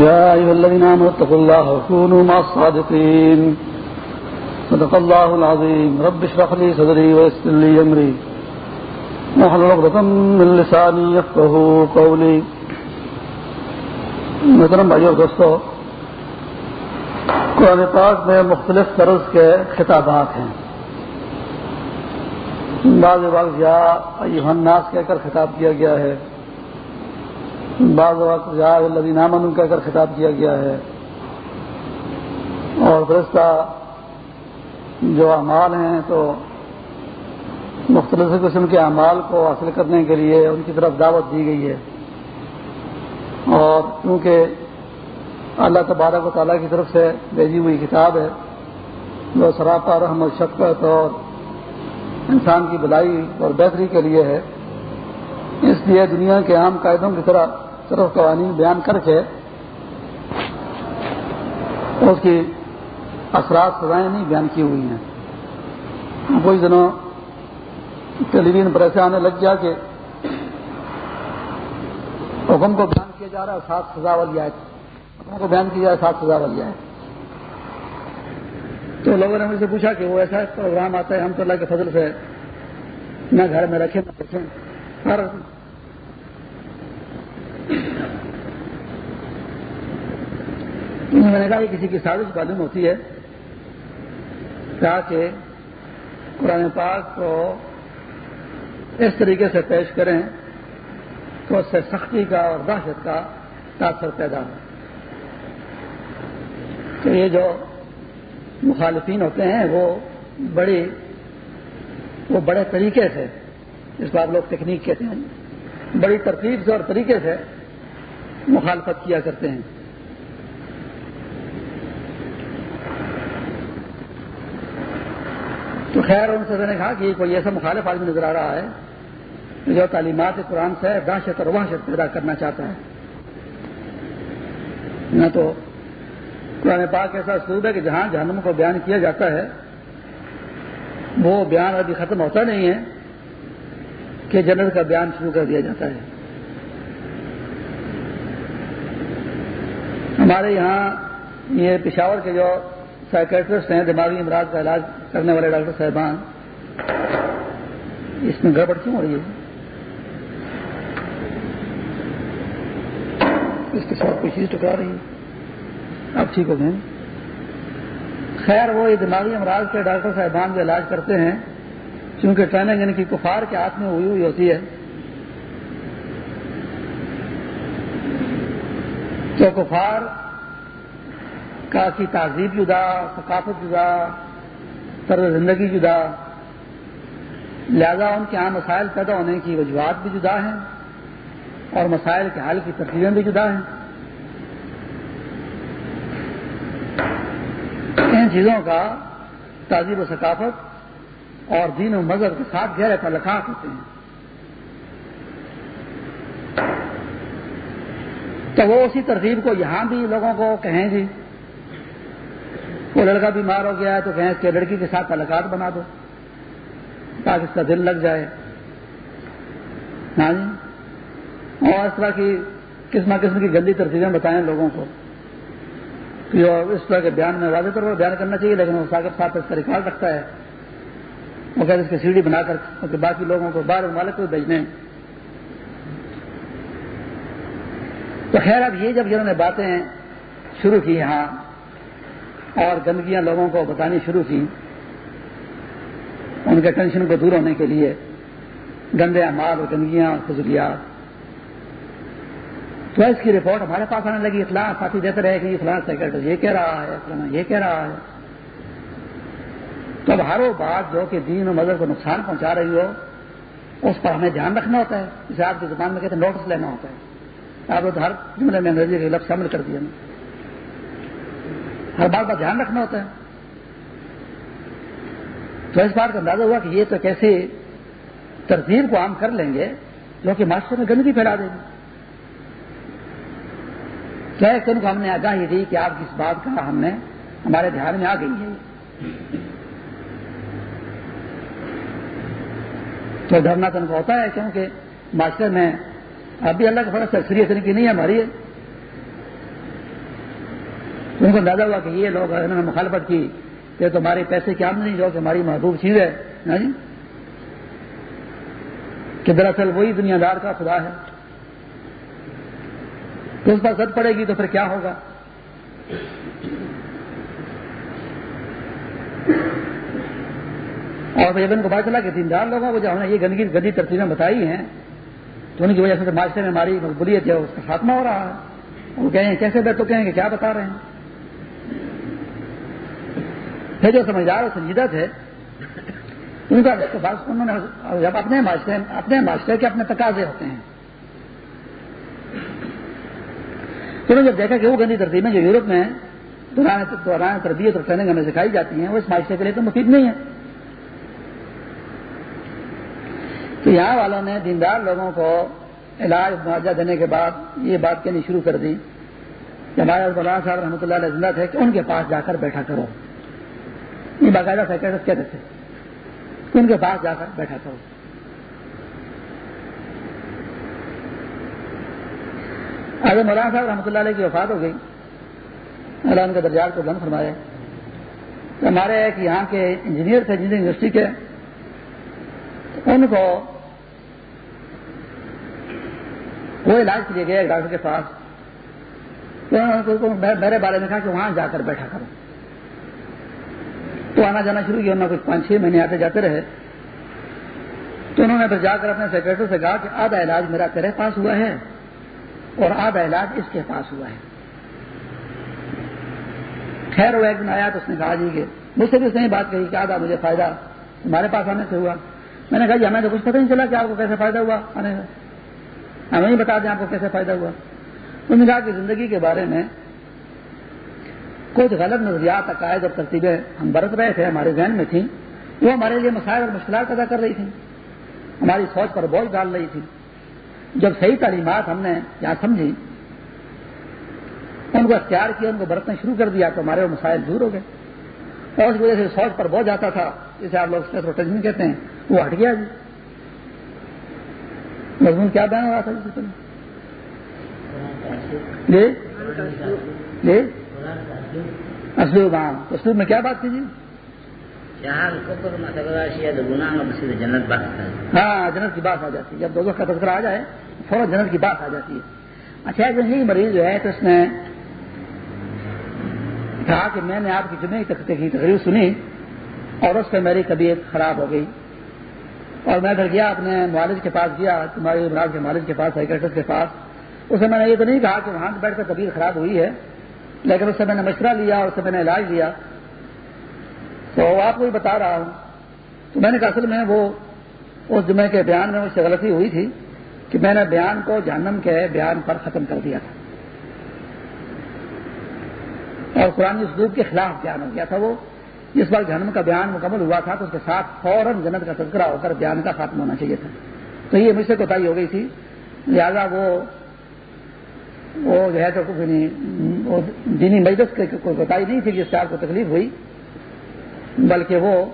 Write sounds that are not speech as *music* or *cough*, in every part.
يا أيها الذين آمنوا اتقوا الله وكونوا مع الصادقين. صدق الله العظيم. رب اشرح لي صدري ويسر لي أمري. محل عقدة من لساني يفقه قولي. محترم بھائی اور دوستو، قرآن پاک میں مختلف طرز کے خطابات ہیں۔ بعض وقت یا ایوہ الناس کہہ کر خطاب کیا گیا ہے۔ بعض وقت یا الذین آمنوا کہہ کر خطاب کیا گیا ہے۔ اور فرشتہ جو اعمال ہیں تو مختلف قسم کے اعمال کو حاصل کرنے کے لیے ان کی طرف دعوت دی گئی ہے۔ اور کیونکہ اللہ تبارک و تعالیٰ کی طرف سے بھیجی ہوئی کتاب ہے جو سراپا رحم شفقت اور انسان کی بلائی اور بہتری کے لیے ہے۔ اس لیے دنیا کے عام قاعدوں کی طرح صرف قوانین بیان کر کے اس کی اثرات سزائیں نہیں بیان کی ہوئی ہیں۔ کچھ دنوں ٹیلی ویژن پر ایسے آنے لگ گیا کہ حکم کو بیان کیا جا رہا ہے، سات سزا والی آئے حکم کو بیان کیا جا رہا ہے، سات سزا والی آئے تو لوگوں نے مجھ سے پوچھا کہ وہ ایسا پروگرام آتا ہے، ہم تو اللہ کے فضل سے نہ گھر میں رکھیں، نہ رکھیں ہر میں نے کہا کہ کسی کی سازش معلوم ہوتی ہے، تاکہ قرآن پاک کو اس طریقے سے پیش کریں تو اس سے سختی کا اور دہشت کا تاثر پیدا ہو۔ تو یہ جو مخالفین ہوتے ہیں، وہ بڑی، وہ بڑے طریقے سے جس کو آپ لوگ تکنیک کہتے ہیں، بڑی ترتیب سے اور طریقے سے مخالفت کیا کرتے ہیں۔ تو خیر ان سے نے کہا کہ کوئی ایسا مخالف آدمی نظر آ رہا ہے جو تعلیمات قرآن سے دہشت اور وحشت پیدا کرنا چاہتا ہے۔ نہ تو قرآن پاک ایسا اسلوب ہے کہ جہاں جہنم کو بیان کیا جاتا ہے، وہ بیان ابھی ختم ہوتا نہیں ہے کہ جنرل کا بیان شروع کر دیا جاتا ہے۔ ہمارے یہاں یہ پشاور کے جو سائکٹرسٹ ہیں، دماغی امراض کا علاج کرنے والے ڈاکٹر صاحبان، اس میں گڑبڑ کیوں ہو رہی ہے؟ اس کے ساتھ کوئی چیز ٹکرا رہی ہے؟ اب ٹھیک ہو گئے؟ خیر، وہ یہ دماغی امراض کے ڈاکٹر صاحبان جو علاج کرتے ہیں کیونکہ ٹریننگ ان کی کفار کے ہاتھ میں ہوئی ہوئی ہوتی ہے تو کفار کا کی تہذیب جدا، ثقافت جدا، طرز زندگی جدا۔ لہذا ان کے یہاں مسائل پیدا ہونے کی وجوہات بھی جدا ہیں اور مسائل کے حل کی ترتیبیں بھی جدا ہیں۔ ان چیزوں کا تہذیب و ثقافت اور دین و مذہب کے ساتھ گہرے تعلقات ہوتے ہیں۔ تو وہ اسی ترتیب کو یہاں بھی لوگوں کو کہیں جی وہ لڑکا بیمار ہو گیا ہے تو کہیں اس کے لڑکی کے ساتھ تعلقات بنا دو۔ تاکہ اس کا دل لگ جائے۔ ہاں جی۔ اور اس طرح کی قسم قسم کی گندی ترتیبیں بتائیں لوگوں کو۔ اس طرح کے بیان میں واضح طور پر بیان کرنا چاہیے، لیکن وہ ساگر صاحب اس کا ریکارڈ رکھتا ہے۔ وہ کہتے اس کی سیڑھی بنا کر باقی لوگوں کو باہر مالک کو بھیجنے۔ تو خیر اب یہ جب جنہوں نے باتیں شروع کی یہاں اور گندگیاں لوگوں کو بتانی شروع کی، ان کے ٹینشن کو دور ہونے کے لیے گندے امال اور گندگیاں اور فضولیات۔ تو اس کی رپورٹ ہمارے پاس آنے لگی، اطلاع ساتھی دیتے رہے کہ یہ فلاں سیکرٹری یہ کہہ رہا ہے، فلاں یہ کہہ رہا ہے۔ تو اب ہر وہ بات جو کہ دین و مذہب کو نقصان پہنچا رہی ہو، اس پر ہمیں دھیان رکھنا ہوتا ہے۔ جسے آپ کی زبان میں کہتے ہیں نوٹس لینا ہوتا ہے۔ آپ نے ہر جملے میں انگریزی کے لفظ شامل کر دیا ہر بات کا دھیان رکھنا ہوتا ہے۔ تو اس بات کا اندازہ ہوا کہ یہ تو کیسے ترتیب کو عام کر لیں گے جو کہ معاشرے میں گندگی پھیلا دیں گے کیا ان کو ہم نے آگاہی دی کہ آپ کس بات کا ہم نے ہمارے دھیان میں آ گئی ہے۔ تو ڈرنا تو ان کو ہوتا ہے کیونکہ معاشرے میں ابھی اللہ کے فرض سے سیریس کی نہیں ہے، ہماری ان کو اندازہ ہوا کہ یہ لوگ انہوں نے مخالفت کی کہ تمہارے پیسے کی آمدنی جو کہ ہماری محبوب چیز ہے ہاں جی؟ کہ دراصل وہی دنیا دار کا خدا ہے۔ تو اس پر زد پڑے گی تو پھر کیا ہوگا؟ اور جب ان کو پتا چلا کہ دیندار لوگوں کو جو ہم نے یہ گندگی، گندی ترتیبیں بتائی ہیں تو ان کی وجہ سے معاشرے میں ہماری مقبولیت ہے اس کا خاتمہ ہو رہا ہے۔ وہ کہیں کیسے بیٹھ کہیں کہ کیا بتا رہے ہیں؟ پھر جو سمجھدار اور سنجیدہ تھے، ان کا انہوں نے جب اپنے معاشرے اپنے معاشرے کے اپنے تقاضے ہوتے ہیں۔ تو جب دیکھا کہ وہ گندی ترتیبیں جو یورپ میں دوران تربیت اور ٹریننگ ہمیں سکھائی جاتی ہیں، وہ اس معاشرے کے لیے تو مفید نہیں ہے۔ تو یہاں والوں نے دیندار لوگوں کو علاج معاوضہ دینے کے بعد یہ بات کہنی شروع کر دی کہ ہمارے مولانا صاحب رحمۃ اللہ علیہ زندہ تھے کہ ان کے پاس جا کر بیٹھا کرو۔ یہ باقاعدہ سیکرٹری کہتے تھے ان کے پاس جا کر بیٹھا کرو۔ اگر مولانا صاحب رحمۃ اللہ علیہ کی وفات ہو گئی۔ اللہ ان کے درجات کو بند فرمایا۔ تو ہمارے ایک یہاں کے انجینئر تھے انجینئرنگ یونیورسٹی کے ان کو وہ علاج کے لیے گئے ڈاکٹر کے پاس میرے بارے میں کہا کہ وہاں جا کر بیٹھا کرو۔ تو آنا جانا شروع کیا انہوں نے کچھ پانچ چھ مہینے آتے جاتے رہے۔ تو انہوں نے پھر جا کر اپنے سیکرٹری سے کہا کہ آدھا علاج میرا تیرے پاس ہوا ہے اور آدھا علاج اس کے پاس ہوا ہے۔ خیر وہ ایک دن آیا تو اس نے کہا جی کہ مجھ سے بھی اس نے بات کہی کہ آدھا مجھے فائدہ تمہارے پاس آنے سے ہوا۔ میں نے کہا جی ہمیں تو کچھ پتہ نہیں چلا کہ آپ کو کیسے فائدہ ہوا۔ آنے کا ہمیں بتا دیں آپ کو کیسے فائدہ ہوا۔ انہوں نے کہا کہ زندگی کے بارے میں کچھ غلط نظریات، عقائد اور ترتیبیں ہم برت رہے تھے، ہمارے ذہن میں تھیں۔ وہ ہمارے لیے مسائل اور مشکلات پیدا کر رہی تھیں۔ ہماری سوچ پر بوجھ ڈال رہی تھی۔ جب صحیح تعلیمات ہم نے یہاں سمجھی، ان کو اختیار کیا، ان کو برتنا شروع کر دیا تو ہمارے وہ مسائل دور ہو گئے۔ اور اس وجہ سے سوچ پر بوجھ آتا تھا، جسے آپ لوگ روٹیشن کہتے ہیں۔ وہ ہٹ گیا جی۔ مضمون کیا بیان ہو رہا تھا جی جی؟ اسلوب ہاں اسلوب میں کیا بات تھی جی؟ ہاں جنت کی بات آ جاتی ہے۔ جب دو کا تذکرہ آ جائے فوراً جنت کی بات آ جاتی ہے۔ اچھا ہی مریض جو ہے تو اس نے کہا کہ میں نے آپ کی جمعے کی تقریر سنی اور اس پہ میری طبیعت خراب ہو گئی۔ اور میں پھر گیا اپنے والد کے پاس گیا، تمہاری عمران کے والد کے پاس سائیکٹرسٹ کے پاس۔ اسے میں نے یہ تو نہیں کہا کہ وہاں بیٹھ کر طبیعت خراب ہوئی ہے، لیکن اس سے میں نے مشورہ لیا اور اس سے میں نے علاج لیا۔ تو آپ کو ہی بتا رہا ہوں۔ تو میں نے کہا، اصل میں وہ اس جمعے کے بیان میں مجھ سے غلطی ہوئی تھی کہ میں نے بیان کو جہنم کے بیان پر ختم کر دیا تھا۔ اور قرآن اسلوب کے خلاف بیان ہو گیا تھا وہ۔ جس بار جہنم کا بیان مکمل ہوا تھا تو اس کے ساتھ فوراً جنت کا تذکرہ ہو کر بیان کا خاتمہ ہونا چاہیے تھا۔ تو یہ مجھ سے کوتاہی ہو گئی تھی۔ لہذا وہ وہ جو ہے تو یعنی دینی مجلس کی کوئی کوتاہی نہیں تھی جس سے آپ کو تکلیف ہوئی، بلکہ وہ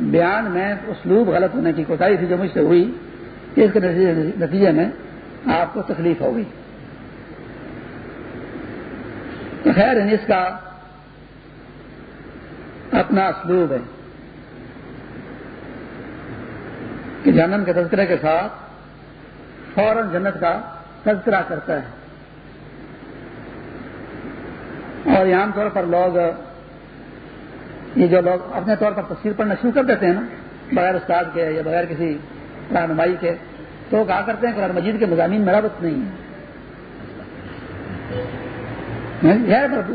بیان میں اسلوب غلط ہونے کی کوتاہی تھی جو مجھ سے ہوئی اس کے نتیجے میں آپ کو تکلیف ہوگی۔ خیر یعنی اس کا اپنا اسلوب ہے کہ جنم کے تذکرے کے ساتھ فوراً جنت کا تذکرہ کرتا ہے۔ اور عام طور پر لوگ، یہ جو لوگ اپنے طور پر تصویر پڑھنا شروع کر دیتے ہیں نا، بغیر استاد کے یا بغیر کسی رہنمائی کے، تو وہ کہا کرتے ہیں قرآن مجید کے مضامین مرابط نہیں ہے۔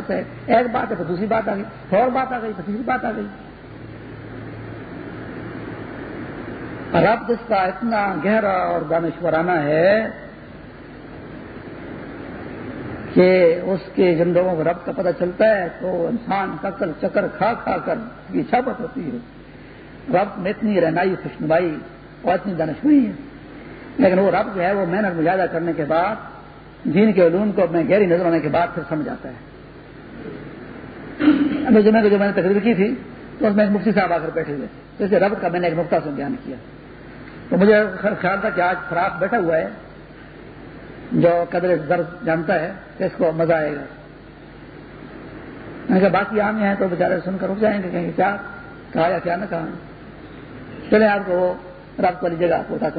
ہے۔ ایک بات ہے تو دوسری بات آ گئی۔ اور بات آ گئی تو تیسری بات آ گئی۔ رب اس کا اتنا گہرا اور دانشورانہ ہے کہ اس کے زندگوں کو رب کا پتہ چلتا ہے تو انسان ککر چکر کھا کھا کر کی چھپت ہوتی ہے۔ رب میں اتنی رہنائی خوشنوائی اور اتنی دانشوئی ہے۔ لیکن وہ رب جو ہے وہ محنت مجاہدہ کرنے کے بعد دین کے علوم کو اپنے گہری نظر آنے کے بعد پھر سمجھ آتا ہے۔ ابھی جمعے کو جو میں نے تقریر کی تھی، تو اس میں ایک مفتی صاحب آ کر بیٹھے ہوئے تو اس ربط کا میں نے ایک نقطہ سے بیان کیا۔ تو مجھے خیال تھا کہ آج فراق بیٹھا ہوا ہے، جو قدر درد جانتا ہے کہ اس کو مزہ آئے گا۔ میں کہا، باقی عام ہیں تو بیچارے سن کر رک جائیں گے، کہیں کیا؟ کہا، یا کیا؟ نہ کہا چلے آپ کو وہ رات والی جگہ آپ کو بتا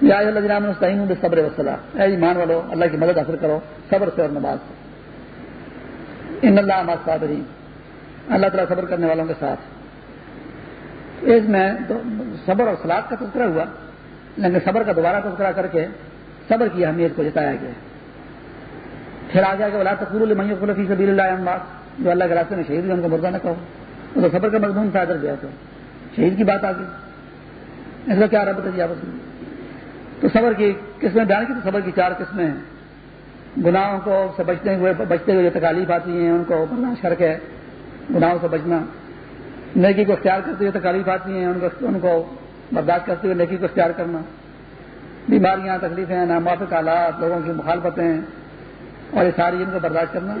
یا اللہ جناب مستعین صبر وسلم اے ایمان والو، اللہ کی مدد حاصل کرو، صبر سے اور نماز سے۔ ان اللہ عماد صابرین اللہ تعالیٰ صبر کرنے والوں کے ساتھ۔ اس میں صبر اور سلاد کا تذکرہ ہوا، لیکن صبر کا دوبارہ تذکرہ کر کے صبر کی اہمیت کو جتایا گیا۔ پھر آ گیا کہ اللہ تقور الفی سبیل اللہ جو اللہ کے راستے میں شہید ان کو مردہ نہ کہو۔ وہ تو صبر کا مضمون تھا، ادھر گیا تو۔ شہید کی بات آ گئی اس کا کیا رب تھی آپس میں؟ تو صبر کی قسمیں بیان کی تو صبر کی چار قسمیں ہیں۔ گناہوں کو سے بچتے ہوئے بچتے ہوئے جو تکالیف آتی ہیں، ان کو برداشت کر کے گناہوں سے بچنا۔ نیکی کو اختیار کرتے ہوئے تکالیف آتی ہیں، ان کو ان کو برداشت کرتے ہوئے نیکی کو اختیار کرنا۔ بیماریاں، تکلیفیں، ناموافق حالات، لوگوں کی مخالفتیں، اور یہ ساری ان کو برداشت کرنا۔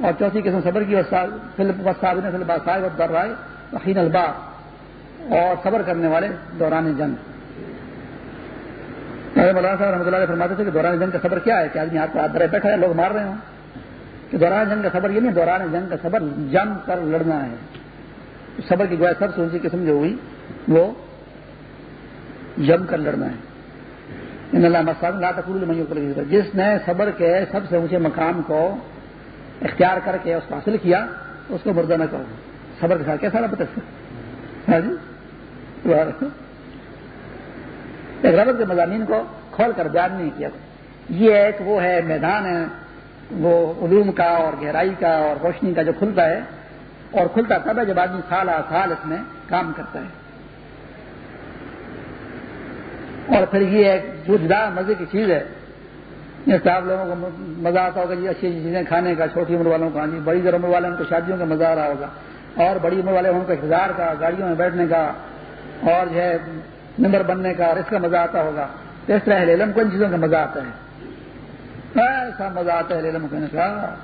اور چوتھی قسم، صبر کی رائے وقین البا اور صبر کرنے والے دوران جنگ۔ مولانا صاحب رحمۃ اللہ فرماتے تھے کہ دوران جنگ کا صبر کیا ہے کہ آدمی ہاتھ پر درے بیٹھا ہے، لوگ مار رہے ہوں۔ کہ دوران جنگ کا صبر یہ نہیں، دوران جنگ کا صبر جم کر لڑنا ہے۔ صبر کی گویا سب سے اونچی قسم جو ہوئی، وہ جم کر لڑنا ہے۔ ان اللہ جس نے صبر کے سب سے اونچے مقام کو اختیار کر کے اس کو حاصل کیا، اس کو مردہ نہ کرو۔ صبر کے ساتھ کیسا رہا پتہ ہاں جی؟ ایک ربط کے مضامین کو کھول کر بیان نہیں کیا۔ یہ ایک وہ ہے میدان ہے، وہ علوم کا اور گہرائی کا اور روشنی کا جو کھلتا ہے، اور کھلتا تب ہے جب آدمی سال آ سال اس میں کام کرتا ہے۔ اور پھر یہ ایک جو جدا مزے کی چیز ہے۔ جیسے آپ لوگوں کو مزہ آتا ہوگا جی اچھی چیزیں کھانے کا، چھوٹی عمر والوں کو ہاں جی بڑی عمر والے ان کو شادیوں کا مزہ آ رہا ہوگا۔ اور بڑی عمر والے ان کو انتظار کا، گاڑیوں میں بیٹھنے کا، اور جو ہے نمبر بننے کا اور اس کا مزہ آتا ہوگا۔ تو اس طرح لیلم کو ان چیزوں کا مزہ آتا ہے ہاں، ایسا مزہ آتا ہے لیلم کو کا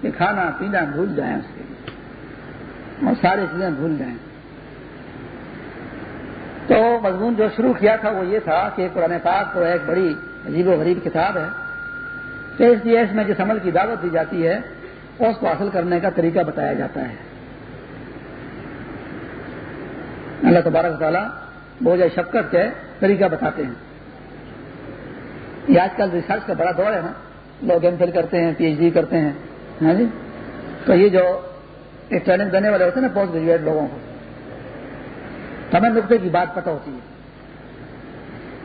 کہ کھانا پینا بھول جائیں اس کے لیے۔ اور ساری چیزیں بھول جائیں۔ تو مضمون جو شروع کیا تھا وہ یہ تھا کہ قرآن پاک تو ایک بڑی عجیب و غریب کتاب ہے۔ تو اس لیے اس میں جس عمل کی دعوت دی جاتی ہے، اس کو حاصل کرنے کا طریقہ بتایا جاتا ہے۔ اللہ تبارک تعالیٰ بوجھ شفقت کے طریقہ بتاتے ہیں۔ یہ آج کل ریسرچ کا بڑا دور ہے نا۔ لوگ ایم فل کرتے ہیں پی ایچ ڈی کرتے ہیں ہاں جی؟ تو یہ جو ٹریننگ دینے والے ہوتے ہیں نا پوسٹ گریجویٹ لوگوں کو۔ ہمیں نقطے کی بات پتہ ہوتی ہے۔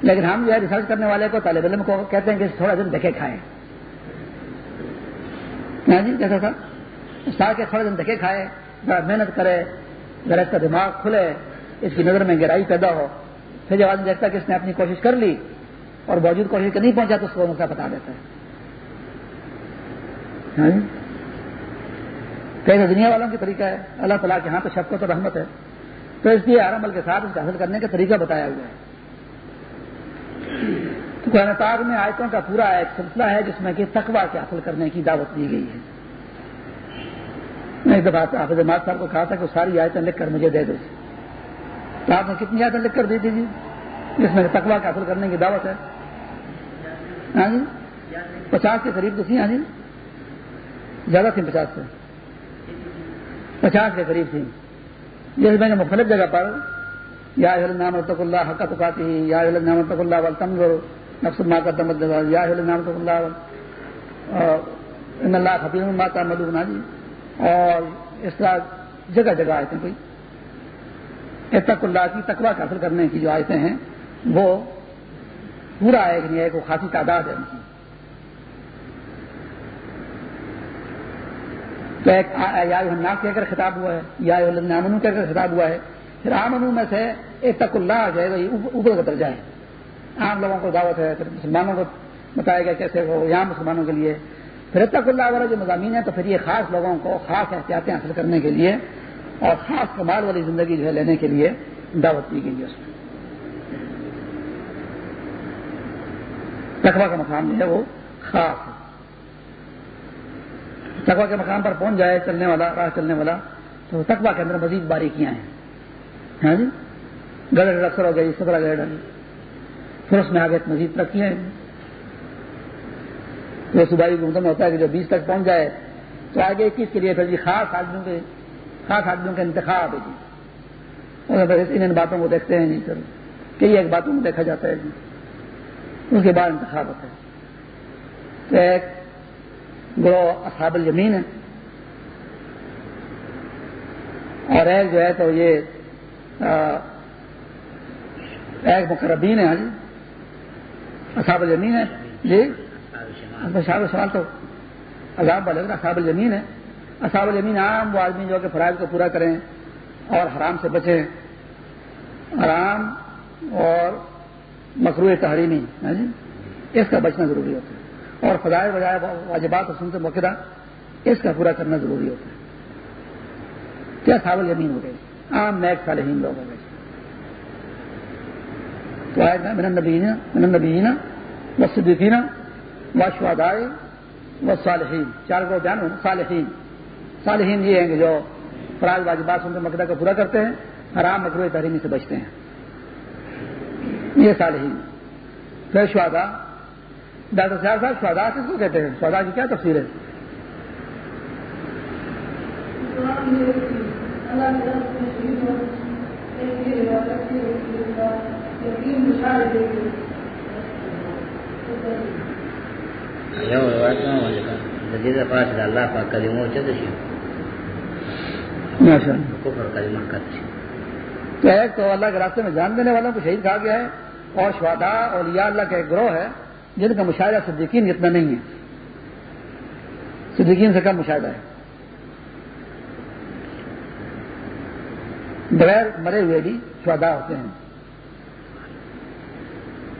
لیکن ہم جو ہے ریسرچ کرنے والے کو، طالب علم کو کہتے ہیں کہ تھوڑا دن دکھے کھائے ہاں جی جیسا سر استاد کے تھوڑے دن دکھے کھائے ذرا محنت کرے ذرا اس کا دماغ کھلے۔ اس کی نظر میں گہرائی پیدا ہو، پھر جب آدمی دیکھتا کہ اس نے اپنی کوشش کر لی اور باوجود کوشش نہیں پہنچا تو اس کو نقطہ بتا دیتا ہے۔ ہاں جی؟ دنیا والوں کی طریقہ ہے۔ اللہ تعالیٰ کے ہاں تو شفقت اور رحمت ہے۔ تو اس لیے ہر عمل کے ساتھ اس کو حاصل کرنے کا طریقہ بتایا ہوا ہے۔ تو قرآن پاک میں آیتوں کا پورا ایک سلسلہ ہے جس میں کہ تقوا کے حاصل کرنے کی دعوت دی گئی ہے۔ میں ایک دفعہ حافظ صاحب کو کہا تھا کہ ساری آیتیں لکھ کر مجھے دے دو۔ تو آپ نے کتنی آیتیں لکھ کر دی تھی جی؟ جس میں تقوا کے حاصل کرنے کی دعوت ہے۔ ہاں جی؟ پچاس کے قریب تو تھی ہاں جی؟ زیادہ تھی پچاس سے پچاس کے قریب تھی جیسے میں نے مختلف جگہ پر یا نام الطق اللہ حق تقاتی یا نام الطق اللہ والتنظر نفس ما کا قدم یا نام الطق اللہ ان اللہ حفیظ ما تعملون ہاں جی؟ اور اس طرح جگہ جگہ آئے تھے کوئی۔ اتق اللہ کی تقوا حاصل کرنے کی جو آیتیں ہیں، وہ پورا ایک نہیں، ایک وہ خاصی تعداد ہے۔ ان کی تو ایک یا کہہ کر خطاب ہوا ہے، یا نامنو کہہ کر خطاب ہوا ہے، پھر آمنو میں سے ایک تک اللہ جو ہے اوپر کا درجہ ہے۔ عام لوگوں کو دعوت ہے، پھر مسلمانوں کو بتایا گیا کیسے ہو یہاں مسلمانوں کے لیے۔ پھر تک اللہ والا جو مضامین ہے تو پھر یہ خاص لوگوں کو خاص احتیاطیں حاصل کرنے کے لیے اور خاص کمال والی زندگی جو ہے لینے کے لیے دعوت دی گئی ہے اس میں۔ تقوا کا مقام جو ہے وہ خاص ہے۔ تقوا کے مقام پر پہنچ جائے، چلنے والا، راہ چلنے والا، تو تقوا کے اندر مزید باریکیاں ہیں۔ ہاں جی؟ گڑھ اکثر ہو گئی سترہ گڑھ پھر اس میں آگے مزید ترقی ہے۔ تو صوبائی حکومت میں ہوتا ہے کہ جو بیس تک پہنچ جائے، تو آگے اکیس کے لیے پھر جی خاص آدمیوں کے خاص آدمیوں کا انتخاب ہے جی۔ ان باتوں کو دیکھتے ہیں نہیں سر کئی ایک باتوں کو دیکھا جاتا ہے جی۔ اس کے بعد انتخاب ہوتا ہے۔ تو ایک گروہ اصحاب الیمین ہے۔ اور ایک جو ہے تو یہ ایک مقربین ہے جی۔ اصحاب الیمین ہے جی۔ شاہ سوال تو عذاب والے اصحاب الیمین ہے اصحاب الیمین عام، وہ آدمی جو کہ فرائض کو پورا کریں اور حرام سے بچیں۔ حرام اور مکرو تحریمی ہاں جی؟ اس کا بچنا ضروری ہوتا ہے۔ اور فضائے بجائے واجبات حسن سے موقع اس کا پورا کرنا ضروری ہوتا ہے۔ کیا صابل یمین ہو گئے؟ عام نیک صالحین لوگ ہو گئے۔ تو آئے گا من نبین من نبین و صدیقین و شہدائے و صالحین چار کو بیان ہو، صالحین۔ صالحین یہ ہیں جو فراز واجبات سنتے مقدہ کو پورا کرتے ہیں، حرام مکرو تحریمی سے بچتے ہیں۔ یہ صالحین۔ پھر شہدا ڈاکٹر صاحب صاحب شہدا کس کو کہتے ہیں؟ شہدا کی کیا تفصیل ہے۔ تو ایک تو اللہ کے راستے میں جان دینے والوں کو شہید کہا گیا ہے اور شوادا اور یا اللہ کا ایک گروہ ہے جن کا مشاہدہ صدیقین اتنا نہیں ہے۔ صدیقین سے کم مشاہدہ ہے۔ بغیر مرے ہوئے بھی شوادا ہوتے ہیں۔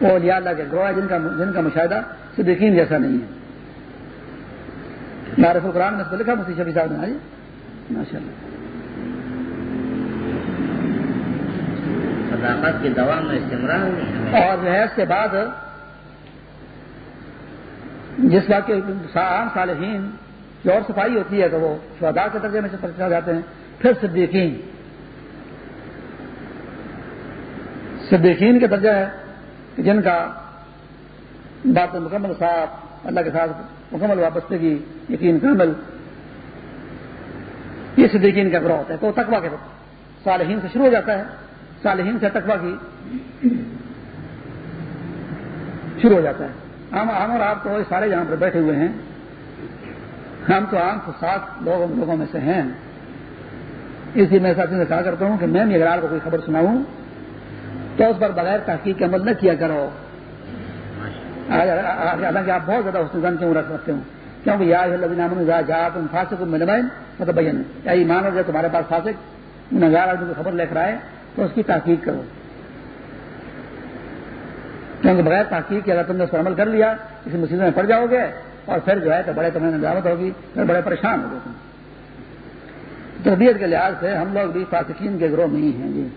وہ لیا اللہ کے گروہ ہے جن کا جن کا مشاہدہ صدیقین جیسا نہیں ہے۔ نارف القرآن میں اس کو لکھا مفتی شفیع صاحب نے ماشاء اللہ صداقت کی دوا میں اور جو اس کے بعد جس بات کے عام صالحین کی اور صفائی ہوتی ہے تو وہ شہدا کے درجے میں سے پرچا جاتے ہیں پھر صدیقین۔ صدیقین کے درجہ ہے کہ جن کا بات مکمل صاف اللہ کے ساتھ مکمل وابستگی یقین کامل یہ صدیقین کا گروہ ہوتا ہے. تو تقوا کے صالحین سے شروع ہو جاتا ہے. صالحین سے تقوا کی شروع ہو جاتا ہے. ہم ہم اور آپ تو سارے یہاں پر بیٹھے ہوئے ہیں. ہم تو عام کو سات لوگوں لوگوں میں سے ہیں. اسی میں ساتھی سے کہا کرتا ہوں کہ میں بھی اگر آپ کو کوئی خبر سناؤں. تو اس پر بغیر تحقیق عمل نہ کیا کرو. حالانکہ آپ بہت زیادہ اس نظام کیوں رکھ سکتے ہوں؟ کیونکہ یا اللہ جا تم فاسق ملوائن مطلب بھین یا ایمان ہو جائے تمہارے پاس فاسق نظار آدمی کو خبر لے کر آئے تو اس کی تحقیق کرو۔ کیونکہ بغیر تحقیق کے اگر تم نے اس پر عمل کر لیا کسی مصیبت میں پڑ جاؤ گے اور پھر جو ہے تو بڑے تمہیں نظامت ہوگی، پھر بڑے پریشان ہو گئے تم۔ تربیت کے لحاظ سے ہم لوگ بھی فاسقین کے گروہ نہیں ہیں جی۔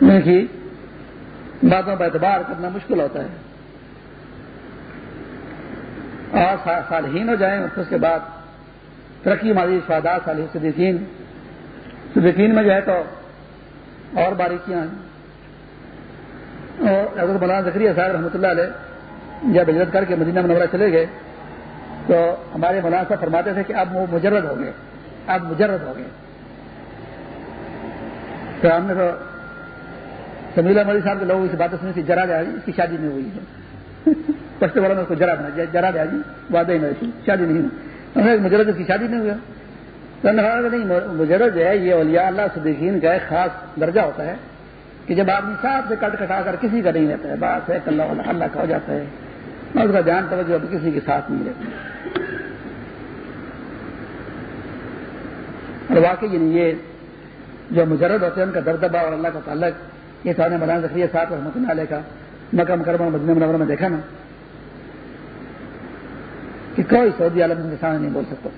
کی باتوں پر اعتبار کرنا مشکل ہوتا ہے۔ اور صالحین ہو جائیں اس کے بعد ترقی ماضی شہادات صالح صدیقین۔ صدیقین میں جو ہے تو اور باریکیاں ہیں۔ اور حضرت مولانا ذکری صاحب رحمۃ اللہ علیہ جب ہجرت کر کے مدینہ منورہ چلے گئے، تو ہمارے مولانا صاحب فرماتے تھے کہ اب وہ مجرد ہو گئے، اب مجرد ہو گئے۔ تو ہم نے تو سمیلا مودی صاحب کے لوگوں سے باتیں سنی تھی جرا جی اس کی شادی نہیں ہوئی ہے۔ *laughs* پچھلے والوں میں اس کو جرا بنا جرا جی وعدہ ہی نہیں شادی نہیں مجرد اس کی شادی نہیں ہوا نہیں مجرد جو ہے، یہ اولیاء اللہ صدیقین کا ایک خاص درجہ ہوتا ہے کہ جب آدمی صاحب سے کٹ کٹا کر کسی کا نہیں رہتا ہے، بات ہے اللہ اللہ اللہ کا ہو جاتا ہے۔ اور اس کا دھیان توجہ اب کسی کے ساتھ نہیں رہتا۔ اور واقعی یعنی یہ جو مجرد ہوتے ہیں، ان کا دردبا اور اللہ کا تعلق یہ سارے مولانا ذخیرہ صاحب رحمۃ اللہ علیہ کا مکہ مکرمہ مدینہ منورہ میں دیکھا نا کہ کوئی سعودی عالم کے سامنے نہیں بول سکتا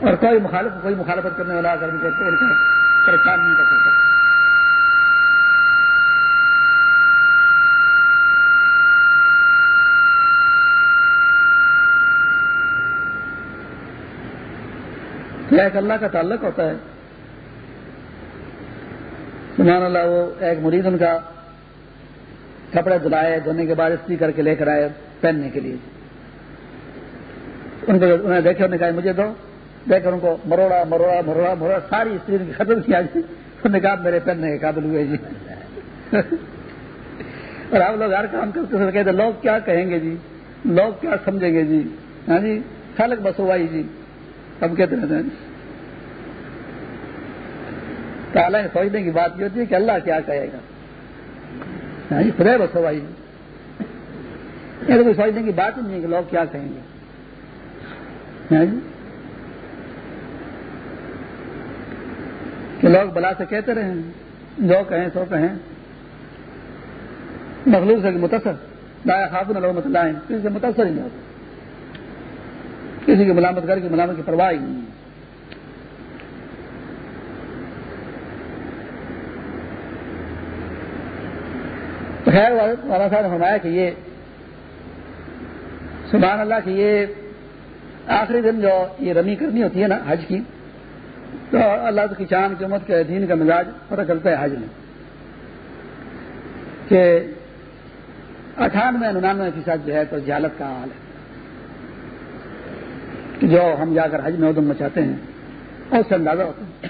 اور کوئی مخالف کوئی مخالفت کرنے والا اگر پریشان نہیں کر سکتا۔ ایک اللہ کا تعلق ہوتا ہے۔ سبحان اللہ، وہ ایک مرید ان کا کپڑے دلائے دھونے کے بعد استری کر کے لے کر آئے پہننے کے لیے۔ ان کو انہوں نے دیکھا انہوں نے کہا، مجھے دو۔ دیکھ کر ان کو مروڑا مروڑا مروڑا مروڑا، ساری استری ان کی ختم کیا جی انہوں نے کہا میرے پہننے کے قابل ہوئے جی۔ اور آپ لوگ ہر کام کرتے ہوئے کہتے، لوگ کیا کہیں گے جی؟ لوگ کیا سمجھیں گے جی؟ ہاں جی خالق بس بسوائی جی۔ ہم کہتے رہتے ہیں۔ حالانکہ سوچنے کی بات یہ ہوتی ہے کہ اللہ کیا کہے گا؟ ہاں جی، خدے بسوائی یہ کوئی سوچنے کی بات ہی نہیں ہے کہ لوگ کیا کہیں گے۔ ہاں جی۔ کہ لوگ بلا سے کہتے رہے جو کہیں سو کہیں۔ مخلوق سے متاثر لایا خاتون علومت لائن کسی سے متاثر ہی نہیں ہوتا کسی کی ملامت کر کے ملامت کی پرواہ ہی نہیں۔ تو خیر والا صاحب نے فرمایا کہ یہ سبحان اللہ کہ یہ آخری دن جو یہ رمی کرنی ہوتی ہے نا حج کی، تو اللہ کی چاند کی امت کے دین کا مزاج پتہ چلتا ہے حج میں کہ اٹھانوے ننانوے فیصد جو ہے تو جہالت کا حال ہے۔ کہ جو ہم جا کر حج میں ادم مچاتے ہیں اس سے اندازہ ہوتا ہے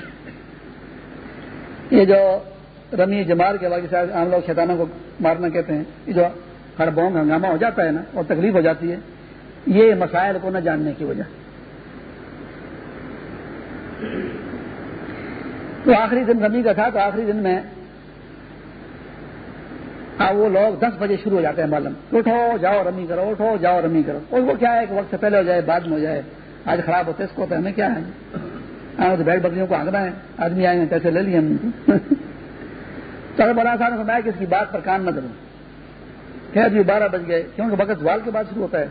یہ جو رمی جمار کے واقع سے عام لوگ شیطانوں کو مارنا کہتے ہیں، یہ جو ہر بونگ ہنگامہ ہو جاتا ہے نا اور تکلیف ہو جاتی ہے۔ یہ مسائل کو نہ جاننے کی وجہ۔ تو آخری دن رمی کا تھا، تو آخری دن میں ہاں وہ لوگ دس بجے شروع ہو جاتے ہیں معلوم اٹھو، جاؤ، رمی کرو، اٹھو، جاؤ، رمی کرو۔ اور وہ کیا ہے کہ وقت سے پہلے ہو جائے، بعد میں ہو جائے۔ آج خراب ہوتے، اس کو ہمیں کیا ہے؟ تو بیٹھ بکریوں کو آگنا ہے۔ آدمی آئے ہیں، پیسے لے لیے ہم۔ *laughs* چلو بڑا آسان سمجھایا کہ اس کی بات پر کان نہ کروں خیر جی بارہ بج گئے۔ کیونکہ وقت زوال کے بعد شروع ہوتا ہے۔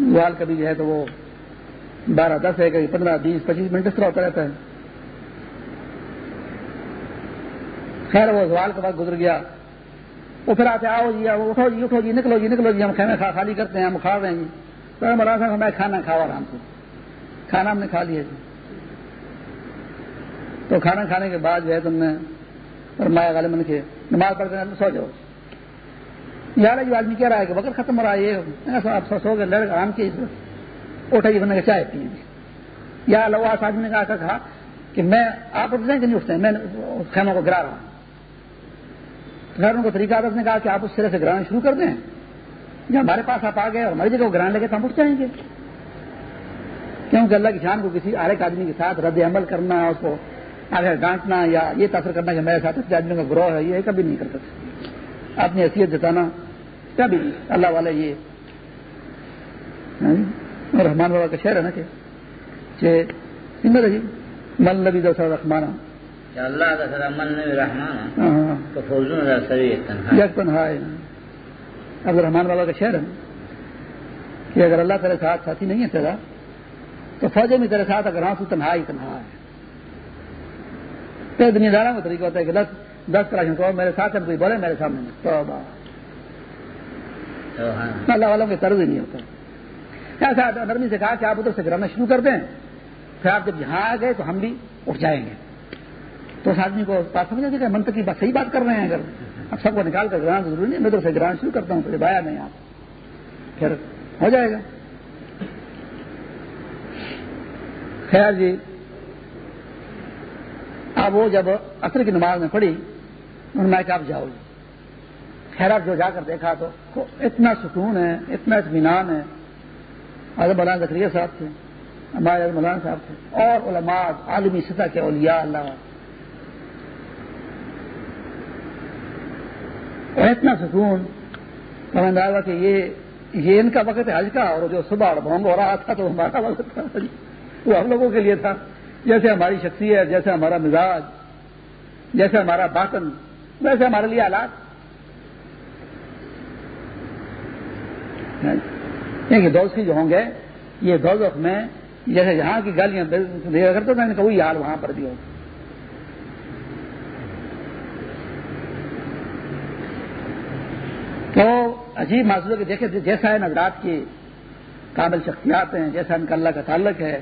زوال کبھی جو ہے تو وہ بارہ دس ہے، کبھی پندرہ، بیس، پچیس منٹ اس طرح ہوتا رہتا ہے۔ خیر، وہ زوال کے بعد گزر گیا۔ وہ پھر آتے، آؤ جی وہ اٹھو جی اٹھو جی نکلو جی نکلو جی ہم خیمے خالی کرتے ہیں، ہم کھا رہے ہیں جی۔ تو بڑا سا میں کھانا کھاؤ آرام سے۔ کھانا ہم نے کھا لیا جی۔ تو کھانا کھانے کے بعد جو ہے تم نے فرمایا غالب من کے نماز پڑھ کر سو جاؤ۔ یار جو آدمی کہہ رہا ہے کہ وقت ختم ہو رہا ہے، یہ آپ سو گئے لڑکا آرام کی اٹھا جی بندے چائے پیے یا لو آدمی نے کہا کہا کہ میں آپ اٹھتے ہیں کہ نہیں اٹھتے ہیں میں خیموں کو گرا رہا ہوں۔ خیر ان کو طریقہ نے کہا کہ آپ اس طرح سے گرانا شروع کر دیں۔ جب ہمارے پاس آپ آ گئے اور ہماری جگہ گران لگے تو ہم اٹھ جائیں گے۔ کیونکہ اللہ کی شان کو کسی آر ایک آدمی کے ساتھ رد عمل کرنا، اس کو آگے ڈانٹنا یا یہ تاثر کرنا کہ میرے ساتھ آدمیوں کا گروہ ہے یہ کبھی نہیں کر سکتے اپنی حیثیت جتانا کبھی اللہ والا یہ اور رحمان والا کا شہر ہے نا کہ مل نبی دوسرا رحمانہ اللہ کا من رحمان ہاں۔ تو فوجوں یک تنہا ہے۔ اب رحمان والا کا شہر ہے کہ اگر اللہ تیرے ساتھ ساتھی نہیں ہے تیرا تو فوجوں میں تیرے ساتھ اگر ہاں تو تنہا ہی تنہا ہے۔ تو دنیا داروں کا طریقہ ہوتا ہے کہ دس دس کو میرے ساتھ کوئی بولے میرے سامنے تو اللہ والوں کے طرز ہی نہیں ہوتا۔ ایسا نرمی سے کہا کہ آپ ادھر سے گرانا شروع کر دیں۔ پھر آپ جب یہاں آ گئے تو ہم بھی اٹھ جائیں گے۔ تو اس آدمی کو بات سمجھ آتی کہ منتق کی بات صحیح بات کر رہے ہیں اگر۔ اب سب کو نکال کر گرانا ضروری نہیں میں تو اسے گرانا شروع کرتا ہوں تو بایا نہیں آپ پھر ہو جائے گا۔ خیر جی۔ اب وہ جب اصر کی نماز میں پڑھی، انہوں نے کہ آپ جاؤ۔ گے خیر آپ جو جا کر دیکھا تو اتنا سکون ہے، اتنا اطمینان ہے۔ اعظم مولانا زکریہ صاحب تھے، ہمارے مولانا صاحب تھے، اور علماء، عالمی سطح کے اولیاء، اللہ اور اتنا سکون ہوا کہ یہ یہ ان کا وقت ہے حج کا، اور جو صبح اور بھونگ ہو رہا تھا تو ہمارا وقت تھا۔ وہ ہم لوگوں کے لیے تھا۔ جیسے ہماری شخصیت، جیسے ہمارا مزاج، جیسے ہمارا باطن، ویسے ہمارے لیے حالات۔ یعنی دوست جو ہوں گے، یہ دو میں جیسے یہاں کی گالیاں دیا کرتے میں نے یعنی کہا وہی حال وہاں پر بھی ہوگا تو عجیب محسوس کہ دیکھے جیسا ہے نظرات کی قابل شخصیات ہیں، جیسا ان کا اللہ کا تعلق ہے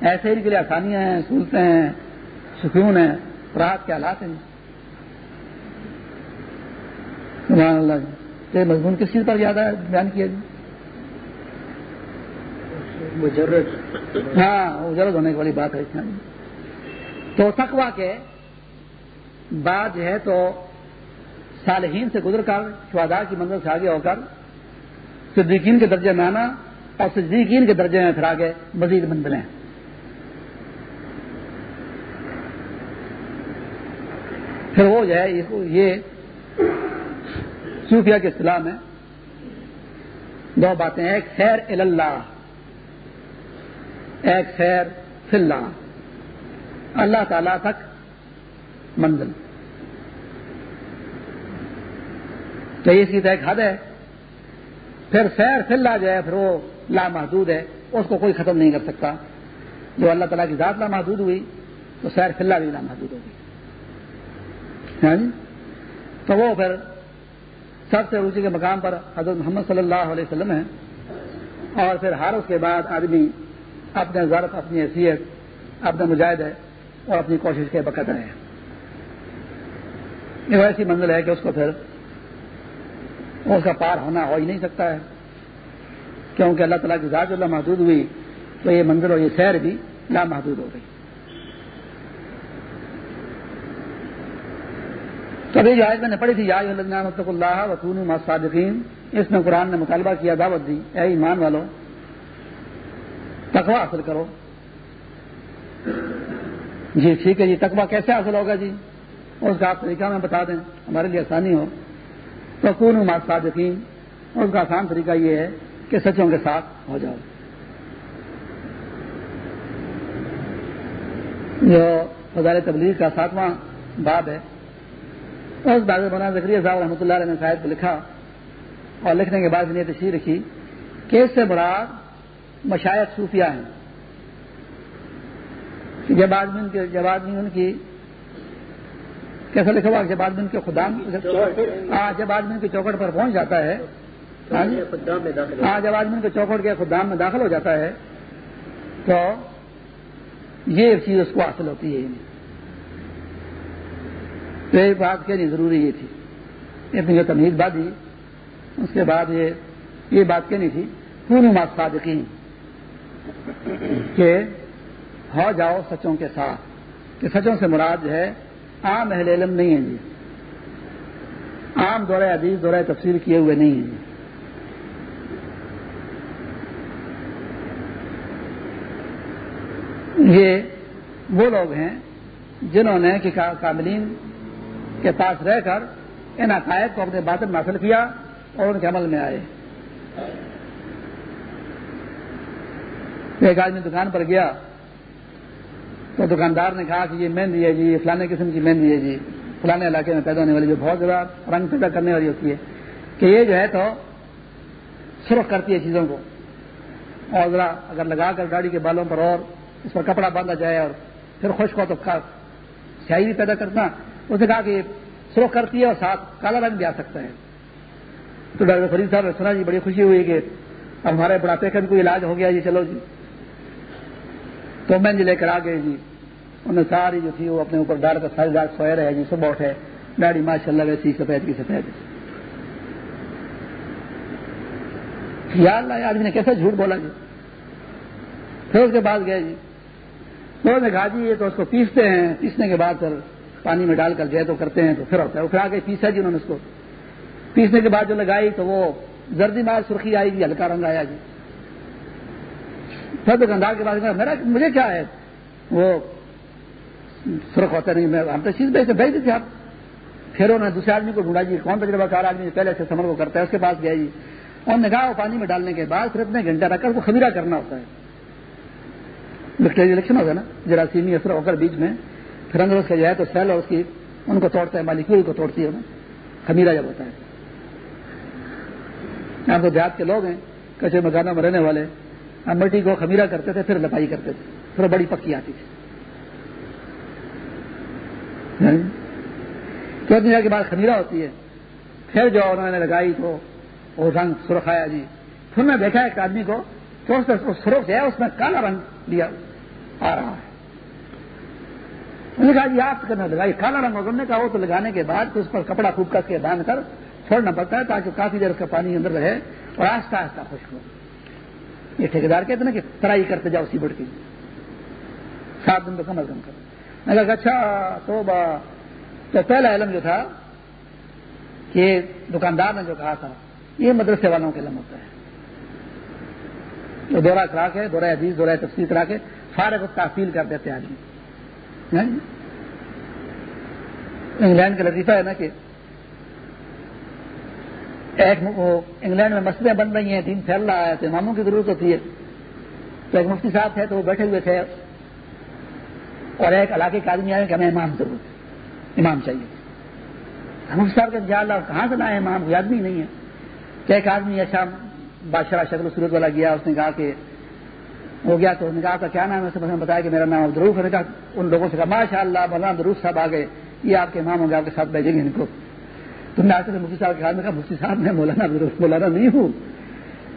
ایسے ان کے لیے آسانیاں ہیں سہولتیں ہیں سکون ہیں رات کے حالات ہیں۔ سبحان اللہ جی۔ یہ مضمون کس چیز پر یاد ہے بیان کیا جی مجرد۔ ہاں اجرد ہونے والی بات ہے تو تقوا کے بعد جو ہے تو صالحین سے گزر کر شہداء کی منزل سے آگے ہو کر صدیقین کے درجے میں آنا اور صدیقین کے درجے میں پھر آگے مزید منزلیں۔ پھر وہ جو ہے، یہ صوفیہ کے اصطلاح میں دو باتیں ایک خیر اللہ ایک خیر فی اللہ۔ اللہ تعالی تک منزل۔ تو یہ اس کی تو ایک حد ہے۔ پھر سیر فی اللہ جو ہے، پھر وہ لامحدود ہے۔ اس کو کوئی ختم نہیں کر سکتا۔ جو اللہ تعالیٰ کی ذات لامحدود ہوئی، تو سیر فی اللہ بھی لامحدود ہوگی۔ ہاں جی؟ تو وہ پھر سب سے اونچی کے مقام پر حضرت محمد صلی اللہ علیہ وسلم ہے اور پھر ہر اس کے بعد آدمی اپنے ضرف اپنی حیثیت، اپنا مجاہد ہے اور اپنی کوشش کے بقت ہے یہ ایسی منزل ہے کہ اس کو پھر اس کا پار ہونا ہو ہی نہیں سکتا ہے۔ کیونکہ اللہ تعالیٰ کی ذات اللہ محدود ہوئی تو یہ منزل اور یہ سیر بھی لامحدود ہو گئی۔ تو ابھی جو آیت میں نے پڑھی تھی، یا اللہ وسون صادقین اس میں قرآن نے مطالبہ کیا، دعوت دی، اے ایمان والو تقوا حاصل کرو۔ جی ٹھیک ہے جی تقوا کیسے حاصل ہوگا جی؟ اس کا آپ طریقہ میں بتا دیں، ہمارے لیے آسانی ہو۔ تو کون صادقین اس کا آسان طریقہ یہ ہے کہ سچوں کے ساتھ ہو جاؤ۔ جو فضال تبلیغ کا ساتواں باب ہے۔ اس بات مولانا ذکری صاحب رحمۃ اللہ علیہ نے شاید کو لکھا اور لکھنے کے بعد نے تشریح رکھی کہ اس سے بڑا مشائق صوفیہ ہیں۔ جب آدمی ان کے جب آدمی ان کی کیسا لکھا ہوا جب آدمی ان کے خدام ہاں جب آدمی ان کی چوکٹ پر پہنچ جاتا ہے ہاں, جی؟ ہاں، جب آدمی ان کے چوکٹ کے خدام میں داخل ہو جاتا ہے، تو یہ چیز اس کو حاصل ہوتی ہے۔ تو یہ بات کہنی ضروری یہ تھی۔ اتنی جو تمیز بازی اس کے بعد یہ یہ بات کہنی تھی پوری مات صادقین، کہ ہو جاؤ سچوں کے ساتھ، کہ سچوں سے مراد جو ہے، عام اہل علم نہیں ہے جی۔ عام دورہ حدیث، دورہ تفصیل کیے ہوئے نہیں ہیں جی۔ یہ وہ لوگ ہیں جنہوں نے کہ کاملین کے پاس رہ کر ان عقائد کو اپنے باطن میں حاصل کیا اور ان کے عمل میں آئے۔ ایک آدمی دکان پر گیا تو دکاندار نے کہا کہ یہ مہندی ہے جی فلانے قسم کی مہندی ہے جی۔ فلانے علاقے میں پیدا ہونے والی جو بہت زیادہ رنگ پیدا کرنے والی ہوتی ہے کہ یہ جو ہے تو سرخ کرتی ہے چیزوں کو۔ اور ذرا اگر لگا کر گاڑی کے بالوں پر اور اس پر کپڑا باندھا جائے اور پھر خشک ہو تو سیاہی بھی پیدا کرنا اس نے کہا کہ سرخ کرتی ہے اور ساتھ کالا رنگ بھی آ سکتا ہے۔ تو ڈاکٹر فرید صاحب نے سنا جی بڑی خوشی ہوئی کہ اب ہمارے بڑھاپے کا بھی کوئی علاج ہو گیا جی چلو جی۔ تو میں جی لے کر آ گئے جی۔ انہوں نے ساری جو تھی وہ اپنے اوپر ڈال کر ساری رات سوئے رہے جی صبح اٹھے۔ ڈاڑی ماشاء اللہ ویسی سفید کی سفید۔ یا اللہ آدمی نے کیسے جھوٹ بولا جی۔ پھر اس کے بعد گئے جی۔ انہوں نے کہا جی یہ تو اس کو پیستے ہیں۔ پیسنے کے بعد پھر پانی میں ڈال کر گئے تو کرتے ہیں تو پھر ہوتا ہے۔ وہ پھر آگے پیسا جی انہوں نے اس کو۔ پیسنے کے بعد جو لگائی تو وہ زردی مار سرخی آئی گی ہلکا رنگ آیا جی۔ پھر دکاندار کے بعد میرا مجھے کیا ہے؟ وہ سرخ ہوتا نہیں، میں ہم تو چیز بھیجتے بھیج دیتے آپ۔ پھر انہوں نے دوسرے آدمی کو ڈھونڈا جی کون تجربہ کار آدمی پہلے سے سمر کو کرتا ہے، اس کے پاس گیا جی۔ اور نے کہا وہ پانی میں ڈالنے کے بعد پھر اتنے گھنٹہ رکھ کر وہ خمیرہ کرنا ہوتا ہے۔ الیکشن ہوتا ہے نا، جراثیمی اثر ہو کر بیچ میں۔ پھر اندر اس کا جو ہے تو سیل اور اس کی ان کو توڑتا ہے، مالیکول کو توڑتی ہے، خمیرہ جب ہوتا ہے۔ آپ تو دیہات کے لوگ ہیں کچے مکانوں میں رہنے والے، ہم مٹی کو خمیرہ کرتے تھے، پھر لپائی کرتے تھے، پھر بڑی پکی آتی تھی۔ یعنی دنیا کے بعد خمیرہ ہوتی ہے۔ پھر جو انہوں نے لگائی تو وہ رنگ سرخ آیا جی۔ پھر میں دیکھا ایک آدمی کو تو اس سرخ ہے، اس میں کالا رنگ لیا آ رہا ہے۔ نے کہا جی آپ کرنا لگائی کالا رنگ ہوگا نے کہا وہ تو لگانے کے بعد اس پر کپڑا پھوک کر کے باندھ کر چھوڑنا پڑتا ہے تاکہ کافی دیر اس کا پانی اندر رہے اور آہستہ آہستہ خشک ہو۔ یہ ٹھیکیدار کہتے ہیں نا کہ ترائی کرتے جاؤ اسی بڑھ کے سات دن تو کم از کم کر میں کہا اچھا تو با تو پہلا علم جو تھا کہ دکاندار نے جو کہا تھا، یہ مدرسے والوں کے علم ہوتا ہے۔ دورہ کرا کے دورہ عزیز دورہ تفصیل کرا کے فارغ تحصیل کر دیتے آدمی۔ ہاں جی؟ انگلینڈ کا لطیفہ ہے نا کہ ایک انگلینڈ میں مسجدیں بن رہی ہیں، دین پھیل رہا ہے، تو اماموں کی ضرورت ہوتی ہے۔ تو ایک مفتی صاحب تھے تو وہ بیٹھے ہوئے تھے۔ اور ایک علاقے کے آدمی آئے کہ ہمیں امام ضرورت امام چاہیے۔ مفتی صاحب کا جال کہاں سے لائے امام، کوئی آدمی نہیں ہے۔ تو ایک آدمی اچھا بادشاہ شکل صورت والا گیا، اس نے کہا کہ ہو گیا تو اس نے کہا کیا نام ہے؟ اس نے بتایا کہ میرا نام عبدالروف ہے۔ کہا ان لوگوں سے کہا ماشاء اللہ مولانا دروف صاحب آ گئے۔ یہ آپ کے امام ہوں گے، آپ کے ساتھ بھیجیں گے ان کو۔ تم نے آ مفتی صاحب کے ہاتھ میں کہا، مفتی صاحب، میں مولانا مولانا نہیں ہوں۔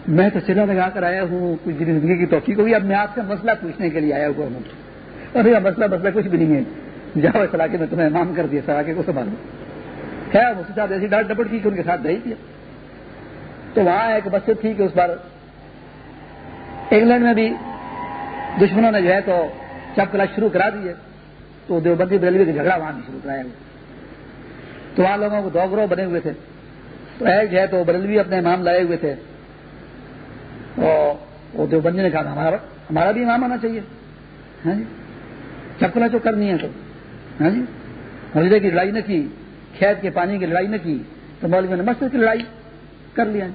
میں تو چلا لگا کر آیا ہوں، کچھ زندگی کی توفیق ہوگی اب میں آپ کا مسئلہ پوچھنے کے لیے آیا ہوا ہوں۔ اور یہ مسئلہ مسئلہ کچھ بھی نہیں ہے۔ جاؤ اس علاقے میں تمہیں امام کر دیا، اس علاقے کو سنبھالو۔ خیر، مفتی صاحب ایسی ڈانٹ ڈپٹ کی کہ ان کے ساتھ بھیج دیا تو وہاں ایک مسجد تھی کہ اس بار انگلینڈ میں بھی دشمنوں نے جو ہے تو چپ کلاس شروع کرا دیے تو دیوبندی بریلوی کا جھگڑا وہاں بھی شروع کرایا تو وہاں لوگوں کو دو گروہ بنے ہوئے تھے۔ تو ایک جو ہے تو بریلوی اپنے امام لائے ہوئے تھے۔ وہ دیوبندی نے کہا ہمارا ہمارا بھی امام آنا چاہیے۔ ہاں جی۔ چپلا جو کرنی ہے تو۔ ہاں جی۔ مسجدے کی لڑائی نہ کی۔ کھیت کے پانی کی لڑائی نہ کی۔ تو مولوی نے مسجد کی لڑائی کر لیا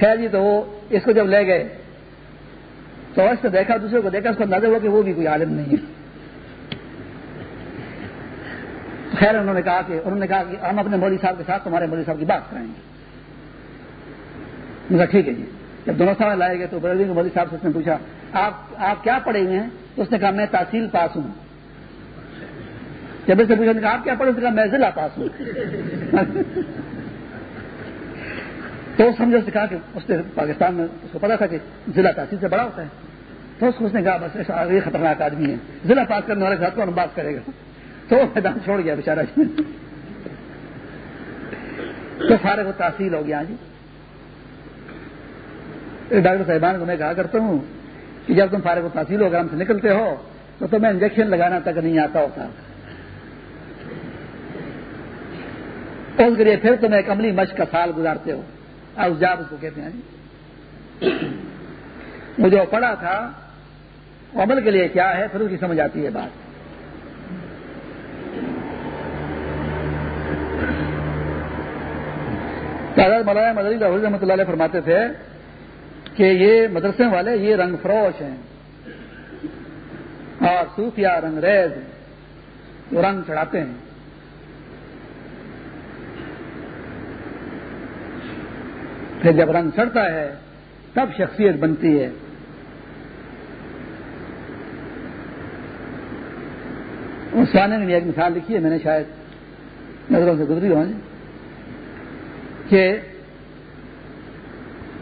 خیر جی تو وہ اس کو جب لے گئے تو اس سے دیکھا دوسرے کو دیکھا اس کو اندازہ ہوا کہ وہ بھی کوئی عالم نہیں ہے۔ خیر، انہوں نے کہا کہ انہوں نے کہا کہ ہم اپنے مودی صاحب کے ساتھ تمہارے مودی صاحب کی بات کرائیں گے۔ کہا ٹھیک ہے جی۔ جب دونوں سوال لائے گئے تو بریلی کے مودی صاحب سے اس نے پوچھا، آپ آپ کیا پڑھے ہوئے ہیں؟ تو اس نے کہا، میں تحصیل پاس ہوں۔ جب اس سے پوچھا کہا، آپ کیا پڑھے؟ اس نے کہا، میں ضلع پاس ہوں۔ تو سمجھو سے کہا کہ اس نے پاکستان میں اس کو پتا تھا کہ ضلع تحصیل سے بڑا ہوتا ہے۔ تو اس کو اس نے کہا، بس یہ خطرناک آدمی ہے۔ ضلع پاس کرنے والے ساتھ کو بات کرے گا؟ تو میدان چھوڑ گیا بےچارا جی۔ تو فارغ و تحصیل ہو گیا جی۔ ڈاکٹر صاحبان کو میں کہا کرتا ہوں کہ جب تم فارغ و تحصیل ہو، گرام سے نکلتے ہو، تو تمہیں انجیکشن لگانا تک نہیں آتا ہوتا۔ اس کے لیے پھر تم ایک عملی مشق کا سال گزارتے ہو۔ اس جاب اس کو کہتے ہیں جی۔ وہ جو پڑھا تھا عمل کے لیے کیا ہے، پھر اس کی سمجھ آتی ہے بات۔ مولانا مدری رحمۃ اللہ علیہ فرماتے تھے کہ یہ مدرسے والے یہ رنگ فروش ہیں۔ اور صوفیہ رنگ ریز جو رنگ چڑھاتے ہیں۔ پھر جب رنگ چڑھتا ہے، تب شخصیت بنتی ہے۔ اس نے ایک مثال لکھی ہے میں نے شاید نظروں سے گزری ہوں کہ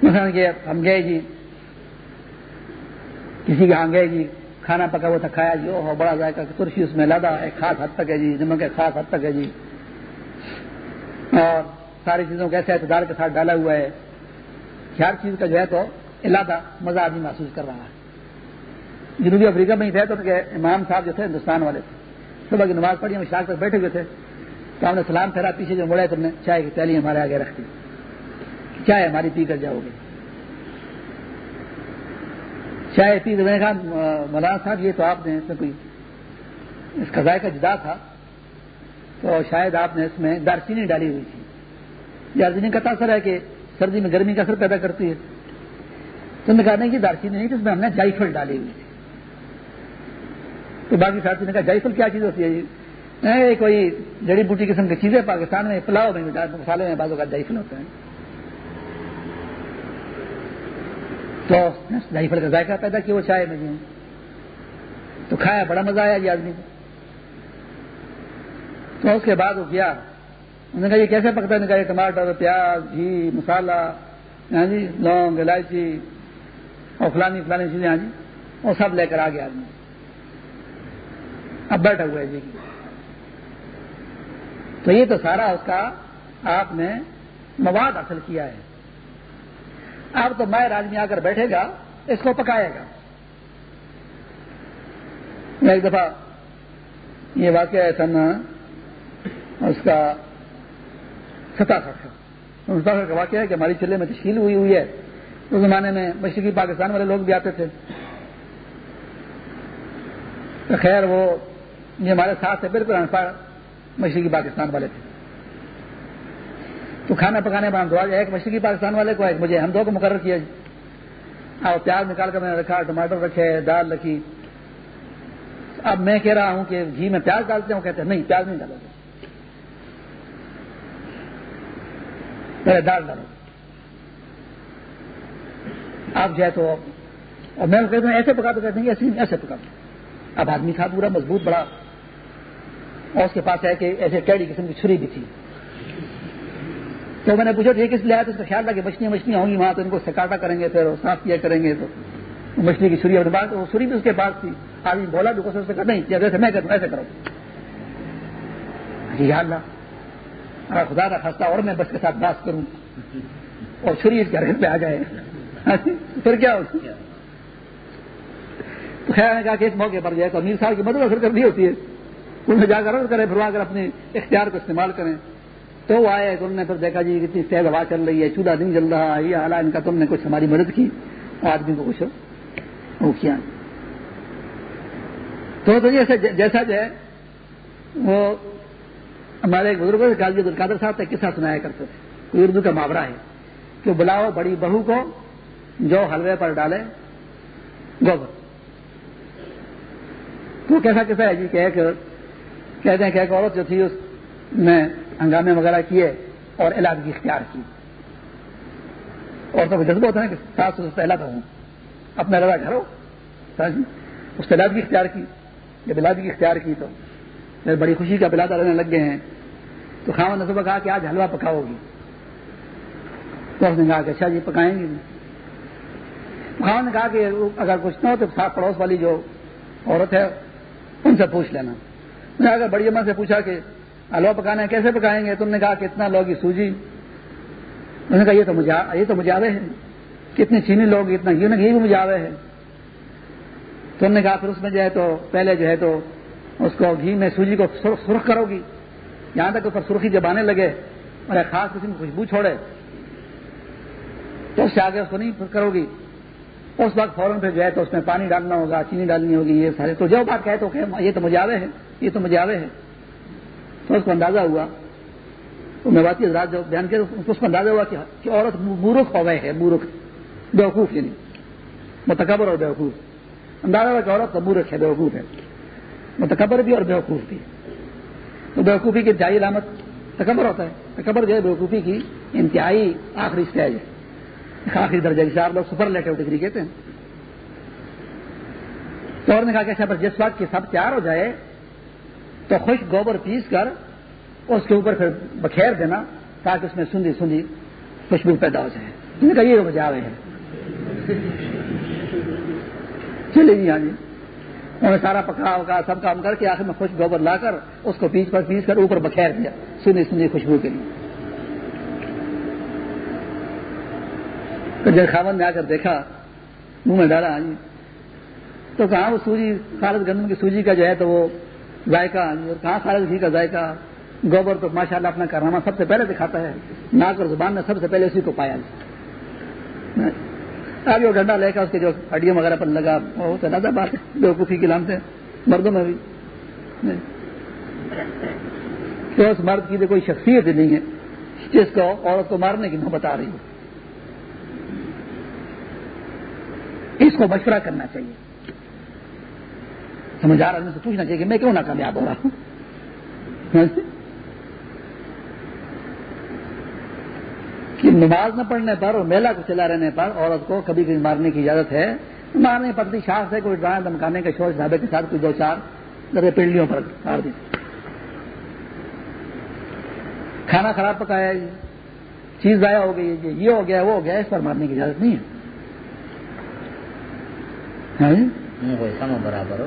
مثلا کہ ہم گئے جی کسی کے ہاں گئے جی کھانا پکا ہوا تھا کھایا جی او بڑا ذائقہ ترسی اس میں لادا ایک خاص حد تک ہے جی نمک ایک خاص حد تک ہے جی اور ساری چیزوں کو ایسے اعتدار کے ساتھ ڈالا ہوا ہے ہر چیز کا جو ہے تو علادہ مزہ آدمی محسوس کر رہا ہے. جنوبی افریقہ میں ہی تھے تو ان کے امام صاحب جو تھے، ہندوستان والے تھے. صبح کی نماز پڑھی، ہم شاخ تک بیٹھے ہوئے تھے۔ تو ہم نے سلام پھیرا، پیچھے جو مڑے تم نے چائے کی تیلی ہمارے آگے رکھ دی۔ چائے ہماری پی کر جاؤ گے۔ چائے پی میں نے کہا، مولانا صاحب، یہ تو آپ نے اس میں کوئی اس کا ذائقہ جدا تھا۔ تو شاید آپ نے اس میں دارچینی ڈالی ہوئی تھی۔ دارچینی کا تاثر ہے کہ سردی میں گرمی کا اثر پیدا کرتی ہے۔ تو نے کہا، نہیں کہ دارچینی نہیں تو اس میں ہم نے جائفل ڈالی ہوئی تھی۔ تو باقی ساتھی نے کہا جائفل کیا چیز ہوتی ہے جی؟ کوئی جڑی بوٹی قسم کی چیزیں پاکستان میں، پلاؤ میں مسالے میں بازو کا جائفل ہوتا ہے تو جائفل کا ذائقہ پیدا کیا، وہ چائے میں جی تو کھایا، بڑا مزہ آیا جی آدمی۔ کو تو اس کے بعد وہ کیا انہوں نے کہا، یہ کیسے پکتا ہے؟ کہا ٹماٹر، پیاز، گھی، مسالہ ہاں جی لونگ، الائچی اور فلانی فلانی چیزیں ہاں جی وہ سب لے کر آ گیا آدمی۔ اب بیٹھا ہوا ہے جی۔ تو یہ تو سارا اس کا آپ نے مواد حاصل کیا ہے۔ اب تو مائر آدمی آ کر بیٹھے گا، اس کو پکائے گا۔ میں ایک دفعہ یہ واقعہ ہے سن، اس کا ستاسٹھ ستاسٹھ کا واقعہ ہے کہ ہماری چلے میں تشکیل ہوئی ہوئی ہے۔ اس زمانے میں مشرقی پاکستان والے لوگ بھی آتے تھے۔ خیر وہ یہ ہمارے ساتھ سے بالکل انپڑھ مشرقی پاکستان والے تھے۔ تو کھانا پکانے میں دعا ایک مشرقی پاکستان والے کو، ایک مجھے ہم دو کو مقرر کیا جی۔ اور پیاز نکال کر میں نے رکھا، ٹماٹر رکھے، دال رکھی۔ اب میں کہہ رہا ہوں کہ گھی میں پیاز ڈالتے ہوں کہتے ہیں نہیں، پیاز نہیں ڈالو۔ پہلے دال ڈالو۔ اب جائے تو، اور میں کہتا ہوں، ایسے پکا تو کہتے ہیں، ایسے ایسے پکا اب آدمی تھا پورا، مضبوط، بڑا اور اس کے پاس ہے کہ ایسے ٹیڑی قسم کی چھری بھی تھی۔ تو میں نے پوچھا، ٹھیک، اس لیے تو اس کا خیال تھا کہ مچھلیاں مچھلیاں ہوں گی وہاں تو ان کو سکاٹا کریں گے، پھر صاف کیا کریں گے، تو مچھلی کی چھری اپنے پاس وہ چھری بھی اس کے پاس تھی۔ آدمی بولا بھی کوشش کر نہیں جیسے میں کروں، ایسے کرو۔ جی اللہ اگر خدا کا خستہ اور میں بس کے ساتھ بات کروں اور چھری اس کے پہ آ جائے۔ پھر کیا ہو تو خیر نے کہا کہ اس موقع پر جائے تو امیر صاحب کی مدد اثر کرنی ہوتی ہے۔ جا کر عرض کریں، پھر کر اپنے اختیار کو استعمال کریں۔ تو وہ آئے انہوں نے پھر دیکھا جی کتنی تیز ہوا چل رہی ہے، چولہا دن چل رہا ہے یہ حالات ان کا تم نے کچھ ہماری مدد کی۔ آدمی کو کچھ وہ کیا؟ تو جیسا جو ہے، وہ ہمارے ایک بزرگ غازی عبد القادر صاحب تک قصہ سنایا کرتے تھے۔ کوئی اردو کا محاورہ ہے کہ بلاؤ بڑی بہو کو جو حلوے پر ڈالے، گوبر۔ تو کیسا کیسا ہے جی کہ ایک کہتے ہیں کہ ایک عورت جو تھی، اس نے ہنگامے وغیرہ کیے اور علاج کی اختیار کی۔ اور تو جذبہ ہوتا ہے کہ سات سو پہلا تو ہوں۔ اپنا لڑا کرو۔ جی اس علاج کی اختیار کی۔ جب علاج کی اختیار کی تو پھر بڑی خوشی کا بلاد رہنے لگ گئے ہیں۔ تو خاون نے صبح کہا کہ آج حلوہ پکاؤ گی۔ تو اس نے کہا کہ اچھا جی پکائیں گے۔ خاون نے کہا کہ اگر کچھ نہ ہو تو ساتھ پڑوس والی جو عورت ہے، ان سے پوچھ لینا۔ میں اگر بڑی اماں سے پوچھا کہ حلوہ پکانا ہے کیسے پکائیں گے؟ تم نے کہا کتنا لوگی سوجی انہوں نے کہا، یہ تو مجھے یہ تو مجھے آوے ہیں۔ کتنی چینی لوگ، اتنا یہ بھی مجھے آوے ہیں۔ تو نے کہا، پھر اس میں جو ہے تو، پہلے جو ہے تو، اس کو گھی میں سوجی کو سرخ کرو گی۔ یہاں تک اوپر سرخی جب آنے لگے اور ایک خاص قسم کی خوشبو چھوڑے۔ تو اس سے آگے اس کو نہیں کرو گی۔ اس وقت فوراً پھر جو ہے تو اس میں پانی ڈالنا ہوگا، چینی ڈالنی ہوگی، یہ سارے۔ تو جو بات کہے تو کہ یہ تو مجھے آوے ہے یہ تو مجھے آوے ہے تو اس کو اندازہ ہوا۔ تو میں بات رات جو بیان کیا اس کو اندازہ ہوا کہ عورت مورخ ہو گئے ہے مورخ، بیوقوف یعنی۔ متکبر اور بیوقوف۔ اندازہ ہوا کہ عورت کا مورخ ہے، بیوقوف ہے۔ متکبر بھی اور بیوقوف بھی۔ تو بیوقوفی کی انتہائی علامت تکبر ہوتا ہے۔ تکبر جو ہے بیوقوفی کی انتہائی آخری اسٹیج ہے۔ آخری درجہ جسے آپ لوگ سپر لیٹر ڈگری کہتے ہیں۔ تو اور نے کہا کہ اچھا پر جس وقت کی سب تیار ہو جائے تو خوش گوبر پیس کر اس کے اوپر پھر بکھیر دینا تاکہ اس میں سندھی سندھی خوشبو پیدا ہو جائے۔ نے کہا یہ بجا رہے ہیں۔ چلے جی ہاں جی۔ انہوں نے سارا پکا وکا سب کام کر کے آخر میں خوش گوبر لا کر اس کو پیس پر پیس کر اوپر بکھیر دیا سندھی سندھی خوشبو کے لیے۔ تو جب خاون نے آ کر دیکھا، منہ میں ڈالا ہاں جی۔ تو کہاں وہ سوجی، خالد گندم کی سوجی کا جو ہے تو وہ ذائقہ، کہاں خالد گھی کا ذائقہ؟ گوبر تو ماشاء اللہ اپنا کارنامہ سب سے پہلے دکھاتا ہے، ناک اور زبان نے سب سے پہلے اسی کو پایا اب وہ ڈنڈا لے کر اس کے جو ہڈیوں وغیرہ پر لگا، وہ تو زیادہ بات ہے، بیوقوفی کے نام سے مردوں میں بھی۔ تو اس مرد کی تو کوئی شخصیت ہی نہیں ہے، جس کو عورت کو مارنے کی محبت آ رہی ہے اس کو مشورہ کرنا چاہیے۔ سمجھدار آدمی سے پوچھنا چاہیے کہ میں کیوں نہ کامیاب ہو رہا ہوں کہ نماز نہ پڑھنے پر اور میلہ کو چلا رہنے پر عورت کو کبھی کبھی مارنے کی اجازت ہے مارنے پتلی شاخ سے کوئی ڈرائیں دمکانے کے شور ڈھابے کے ساتھ کوئی دو چار درے پنڈلیوں پر مار دی کھانا خراب پکایا جی چیز ضائع ہو گئی جی یہ ہو گیا وہ ہو گیا اس پر مارنے کی اجازت نہیں ہے برابر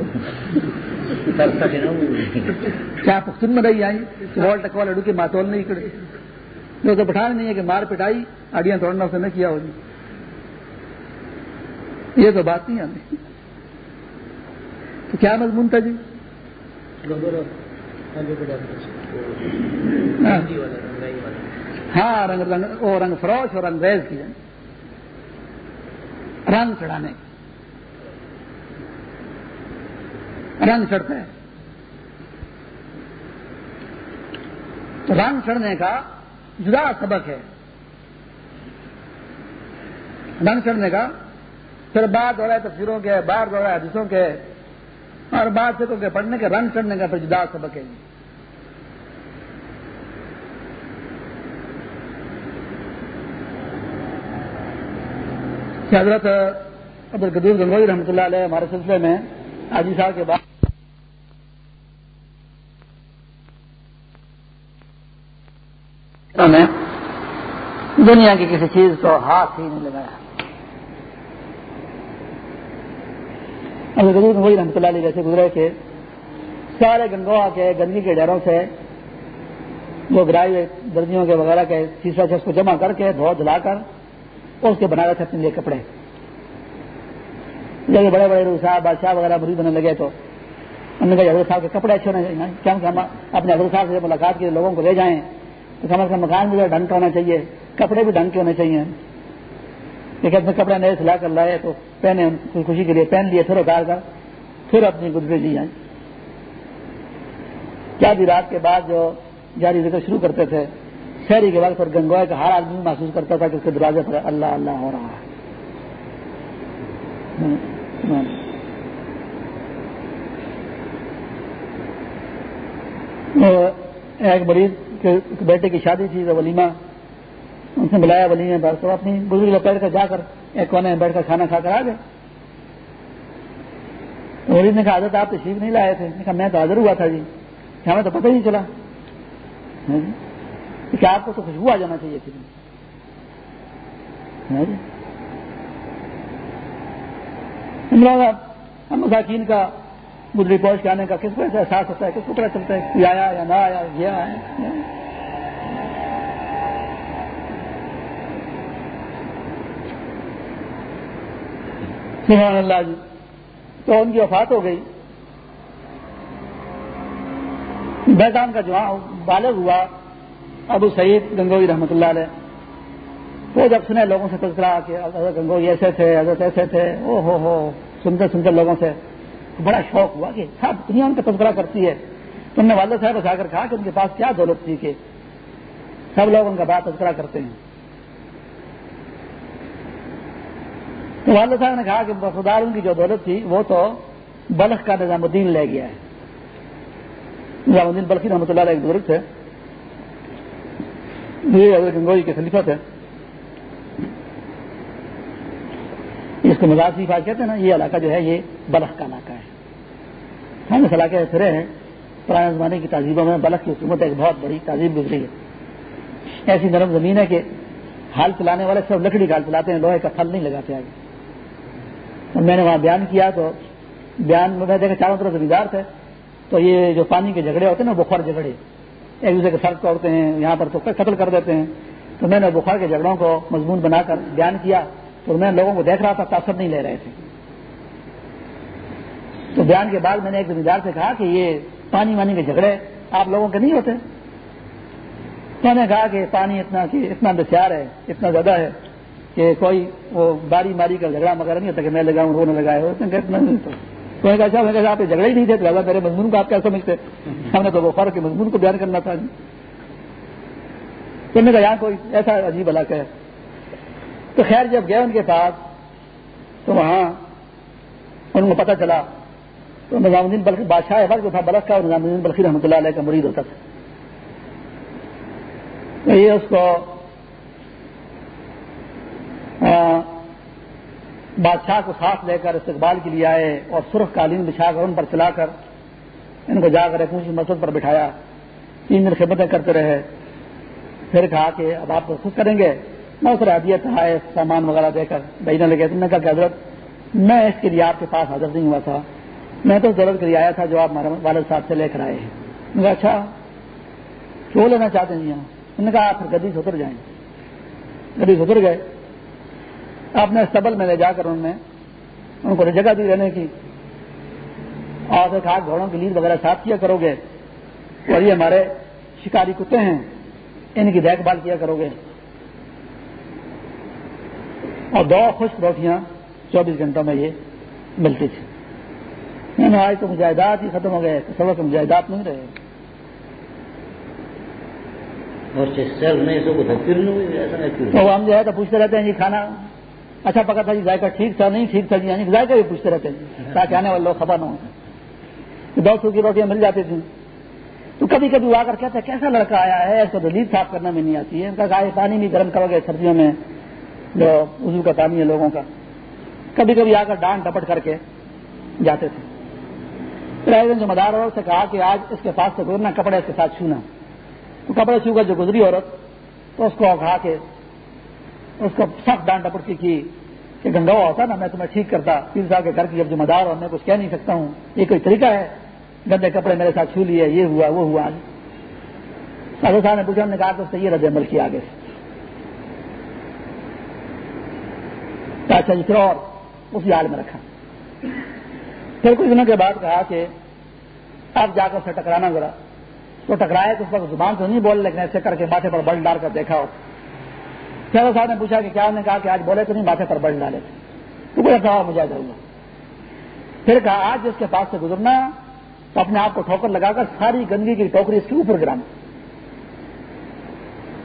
کیا پختون میں رہی آئی کی ماتول نہیں کرے جو تو بٹھا نہیں ہے کہ مار پٹائی اڑیاں توڑنا اسے نہ کیا ہو جی۔ یہ تو بات نہیں آتی۔ تو کیا مضمون تھا جی؟ ہاں۔ رنگ رنگ وہ رنگ فروش اور انگریز کی جائے رنگ چڑھانے۔ رنگ چڑھتا ہے تو رنگ چڑھنے کا جدا سبق ہے۔ رنگ چڑھنے کا پھر بعد دوڑا ہے تفسیروں کے باہر دوڑا ہے حدیثوں کے۔ اور بعد سے تو پڑھنے کے رنگ چڑھنے کا پھر جدا سبق ہے۔ حضرت عبد القدیر گنگوئی رحمۃ اللہ علیہ ہمارے سلسلے میں حاجی صاحب کے بعد۔ دنیا کی کسی چیز کو ہاتھ ہی نہیں لگایا۔ ابھی وہی رحمۃ اللہ علیہ جیسے گزرے تھے سارے گنگوا کے، گندگی کے ڈروں سے جو گرائی درجیوں کے وغیرہ کے سیسا سے اس کو جمع کر کے دھو دلا کر، اور اس کے بنا رہے تھے اپنے لیے کپڑے۔ جب بڑے بڑے صاحب، بادشاہ وغیرہ مریض بننے لگے تو انہوں نے کہا، حضرت صاحب کے کپڑے اچھے ہونے چاہیے، کیا ہم اپنے حضرت صاحب سے ملاقات کے لوگوں کو لے جائیں۔ تو کم از کم مکان بھی ڈھنگ کا ہونا چاہیے، کپڑے بھی ڈھنگ کے ہونے چاہیے۔ لیکن اپنے کپڑے نئے سلا کر لائے، تو پہنے خوشی کے لیے پہن لیے، پھر اتار کر، پھر اپنی گزرے جی لی جائیں کیا بھی رات کے بعد جو جاری ذکر شروع کرتے تھے، شہری کے بعد پھر گنگوائے کا ہر آدمی محسوس کرتا تھا کہ اس کے دروازے پر اللہ اللہ ہو رہا ہے۔ ایک مریض کے بیٹے کی شادی تھی ولیمہ۔ اس نے بلایا ولیمہ بار تو اپنی بزرگ لپیٹ کر جا کر ایک کونے میں بیٹھ کر کھانا کھا کر آ گئے۔ مریض نے کہا، حضرت آپ تشریف نہیں لائے تھے؟ کہا، میں تو حاضر ہوا تھا جی۔ ہمیں تو پتہ ہی نہیں چلا۔ ہاں جی۔ کہ آپ کو تو خوشبو آ جانا چاہیے تھی۔ ہاں جی۔ ہم مساکین کا گدری پہنچ کے آنے کا کس کو ایسا احساس ہوتا ہے؟ کس کو پتا چلتا ہے؟ کہ آیا یا نہ آیا، یہ آیا سبحان اللہ جی۔ تو ان کی وفات ہو گئی۔ بیدان کا جو بالغ ہوا۔ ابو سعید گنگوئی رحمۃ اللہ علیہ۔ وہ جب سنے لوگوں سے تذکرہ کہ حضرت گنگوئی ایسے تھے، حضرت ایسے تھے، او ہو ہو، سنتے سنتے لوگوں سے بڑا شوق ہوا کہ سب دنیا ان کا تذکرہ کرتی ہے۔ تم نے والد صاحب اٹھا کر کہا کہ ان کے پاس کیا دولت تھی کہ سب لوگ ان کا بات تذکرہ کرتے ہیں۔ تو والد صاحب نے کہا کہ وفادار ان کی جو دولت تھی، وہ تو بلخ کا نظام الدین لے گیا ہے۔ نظام الدین بلخی رحمۃ اللہ علیہ ایک بزرگ تھے۔ یہ حضرت گنگوئی کے خلیفہ تھے۔ اس کو مزاج شریفات کہتے ہیں نا، یہ علاقہ جو ہے، یہ بلخ کا علاقہ ہے۔ ہم اس علاقے پھرے ہیں۔ پرانے زمانے کی تہذیبوں میں بلخ کی حکومت ایک بہت بڑی تہذیب گزری ہے۔ ایسی نرم زمین ہے کہ ہال چلانے والے سب لکڑی کا چلاتے ہیں، لوہے کا پھل نہیں لگاتے آگے۔ میں نے وہاں بیان کیا تو بیان میں دیکھا چاروں طرف زمیندار تھے۔ تو یہ جو پانی کے جھگڑے ہوتے ہیں نا بخار جھگڑے۔ ایک دوسرے کے سر توڑتے ہیں، یہاں پر تو قتل کر دیتے ہیں۔ تو میں نے بخار کے جھگڑوں کو مضمون بنا کر بیان کیا۔ تو میں لوگوں کو دیکھ رہا تھا، تاثر نہیں لے رہے تھے۔ تو بیان کے بعد میں نے ایک زمیندار سے کہا کہ یہ پانی وانی کے جھگڑے آپ لوگوں کے نہیں ہوتے۔ میں نے کہا کہ پانی اتنا کہ اتنا بسیار ہے، اتنا زیادہ ہے کہ کوئی وہ باری ماری کا جھگڑا وغیرہ نہیں ہوتا کہ میں لگاؤں، وہ نہ لگائے اتنا نہیں ہوتا کہا اچھا میں کہا آپ جھگڑے ہی نہیں تھے لہٰذا میرے مضمون کو آپ کیا سمجھتے؟ ہم نے تو وہ فرق کے مضمون کو بیان کرنا تھا۔ تو نے کہا یہاں کوئی ایسا عجیب علاقہ ہے۔ تو خیر جب گئے ان کے پاس تو وہاں ان کو پتہ چلا، تو نظام الدین بلکہ بادشاہ وقت جو تھا بلک کا اور نظام الدین بلخی رحمۃ اللہ علیہ کا مرید ہوتا تھا۔ تو یہ اس کو بادشاہ کو ساتھ لے کر استقبال کے لیے آئے اور سرخ قالین بچھا کر ان پر چلا کر ان کو جا کر ایک اونچی مسجد پر بٹھایا۔ تین دن خدمتیں کرتے رہے۔ پھر کہا کہ اب آپ خود کریں گے۔ میں اس ادیت آئے سامان وغیرہ دے کر، بھیجنے لگے تم نے کہا، کہ حضرت، میں اس کے لیے آپ کے پاس حاضر نہیں ہوا تھا۔ میں تو ضرورت کے لیے آیا تھا جو آپ والد صاحب سے لے کر آئے ہیں۔ اچھا کیوں لینا چاہتے ہیں یہاں؟ انہوں نے کہا پھر گدی سے اتر جائیں۔ گدی سے اتر گئے۔ اپنے استبل میں لے جا کر انہوں نے ان کو جگہ دی رہنے کی۔ اور کہا گھوڑوں کی لیڈ وغیرہ صاف کیا کرو گے۔ اور یہ ہمارے شکاری کتے ہیں، ان کی دیکھ بھال کیا کرو گے۔ اور دو خشک روٹیاں چوبیس گھنٹوں میں یہ ملتی تھی۔ نہیں آج تو مجاہدات ہی ختم ہو گئے سب مجاہدات نہیں رہے۔ تو ہم جو ہے تو پوچھتے رہتے ہیں جی کھانا اچھا پکا تھا جی ذائقہ ٹھیک تھا نہیں ٹھیک تھا جی یعنی ذائقہ بھی پوچھتے رہتے ہیں۔ تاکہ آنے والے لوگ خبر نہ ہو دو سو کی روٹیاں مل جاتی تھیں۔ تو کبھی کبھی آ کر کہتے کیسا لڑکا آیا ہے؟ اس کو دلیل صاف کرنا بھی نہیں آتی ہے۔ ان کا پانی بھی گرم کرو گے سردیوں میں۔ جو وضو کا پانی ہے لوگوں کا۔ کبھی کبھی آ کر ڈانٹ ڈپٹ کر کے جاتے تھے۔ پھر ذمہ دار عورت سے کہا کہ آج اس کے پاس سے گزرنا کپڑے اس کے ساتھ چھونا۔ تو کپڑے چھو کر جو گزری عورت، تو اس کو کھا کے اس کو سخت ڈانٹ ڈپٹ کی کی کہ گنگا ہوتا نا، میں تمہیں ٹھیک کرتا۔ پیر صاحب کے گھر کی جب ذمہ دار اور میں کچھ کہہ نہیں سکتا ہوں۔ یہ کوئی طریقہ ہے؟ گندے کپڑے میرے ساتھ چھو لیے، یہ ہوا، وہ ہوا۔ سادو صاحب نے پوچھا نے کہا تو صحیح رد عمل کیا آگے سے اچھا جی اور اسی حال میں رکھا۔ پھر کچھ دنوں کے بعد کہا کہ اب جا کر سے ٹکرانا ذرا۔ تو ٹکرائے تو اس وقت زبان تو نہیں بول، لیکن ایسے کر کے ماتھے پر بل ڈال کر دیکھا۔ ہو چلو صاحب نے پوچھا کہ کیا نے کہا کہ آج بولے تو نہیں، ماتھے پر بل ڈالے۔ تھے تو کوئی کہا ہاں، مجھے جاؤں پھر کہا آج جس کے پاس سے گزرنا، تو اپنے آپ کو ٹھوکر لگا کر ساری گندگی کی ٹوکری اس کے اوپر گرانا۔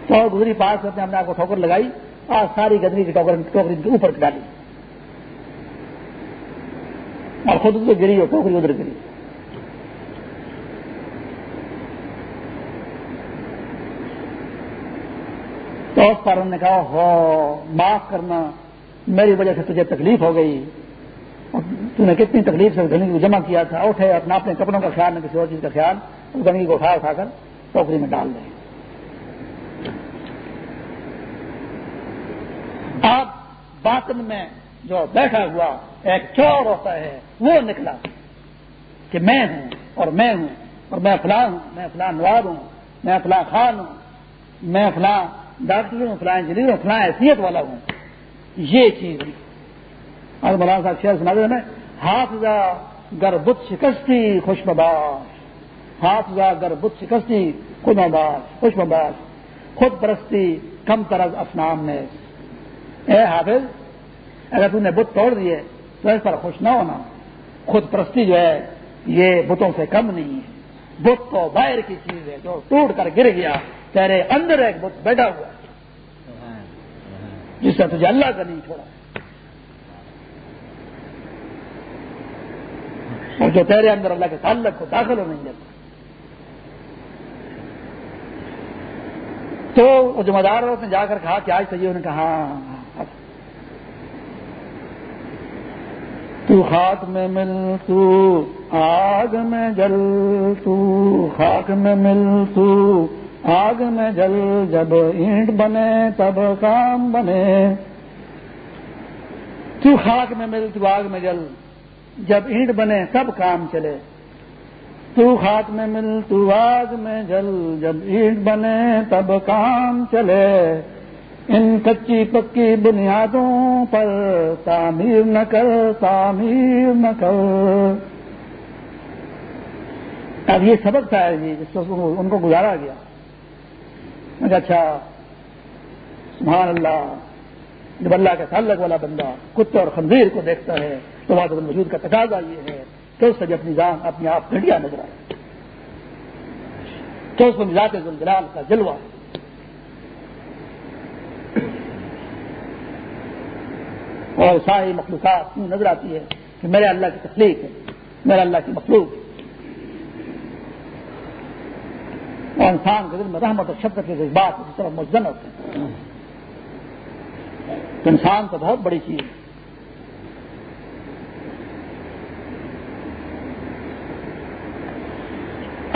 تو گزری پاس سے اپنے آپ کو ٹھوکر لگائی۔ اور ساری گندگی کی ٹوکری کے اوپر ڈالی۔ اور خود ادھر گری اور ٹوکری ادھر گری۔ تو اس پر انہوں نے کہا، ہو، معاف کرنا، میری وجہ سے تجھے تکلیف ہو گئی۔ تو نے کتنی تکلیف سے گندگی کو جمع کیا تھا، اٹھے اپنا اپنے کپڑوں کا خیال، نہ کسی اور چیز کا خیال اس گندگی کو اٹھا اٹھا کر ٹوکری میں ڈال دیں آپ باطن میں جو بیٹھا ہوا ایک چور ہوتا ہے، وہ نکلا کہ میں ہوں اور میں ہوں اور میں فلاں ہوں، میں فلاں نواب ہوں، میں فلاں خان ہوں، میں فلاں ڈاکٹر ہوں، فلاں انجینئر ہوں، فلاں حیثیت والا ہوں۔ یہ چیز۔ اور مولانا صاحب شہر سنا دے حافظہ گر بت شکستی خوش مباش حافظہ گر بت شکستی خود مباش خوش مباش خود پرستی کم طرز افنام میں۔ اے حافظ، اگر تم نے بت توڑ دیے تو اس پر خوش نہ ہونا۔ خود پرستی جو ہے، یہ بتوں سے کم نہیں ہے۔ بت تو باہر کی چیز ہے جو ٹوٹ کر گر گیا، تیرے اندر ایک بت بیٹھا ہوا جس سے تجھے اللہ کا نہیں چھوڑا۔ اور جو تیرے اندر اللہ کے تعلق کو داخل ہو نہیں دیتا۔ تو ذمہ دار نے جا کر کہا کہ آج تو یہ کہا ہاں،, ہاں۔ تو خاک میں مل تو، آگ میں جل تو، خاک میں مل تو، آگ میں جل، جب اینٹ بنے تب کام بنے۔ تو خاک میں مل تو، آگ میں جل، جب اینٹ بنے تب کام چلے۔ تو خاک میں مل تو آگ میں جل، جب اینٹ بنے تب کام چلے۔ ان کچی پکی بنیادوں پر تعمیر نہ کر، تعمیر نہ کر۔ اب یہ سبق تھا جی جس کو ان کو گزارا گیا۔ اچھا سبحان اللہ، جب اللہ کے تعلق والا بندہ کتے اور خنزیر کو دیکھتا ہے تو وہاں وجود کا تقاضا یہ ہے۔ کہ اس سے جب نظام اپنے آپ گھٹیا نظر آئے تو اس کو مزاج زلجلال کا جلوہ۔ اور ساری مخلوقات نظر آتی ہے کہ میرے اللہ کی تخلیق ہے میرا اللہ کی مخلوق ہے۔ اور انسان کے دل میں رحمت اور شفقت کے جذبات اس طرح مجزن ہوتے ہیں۔ انسان تو بہت بڑی چیز ہے۔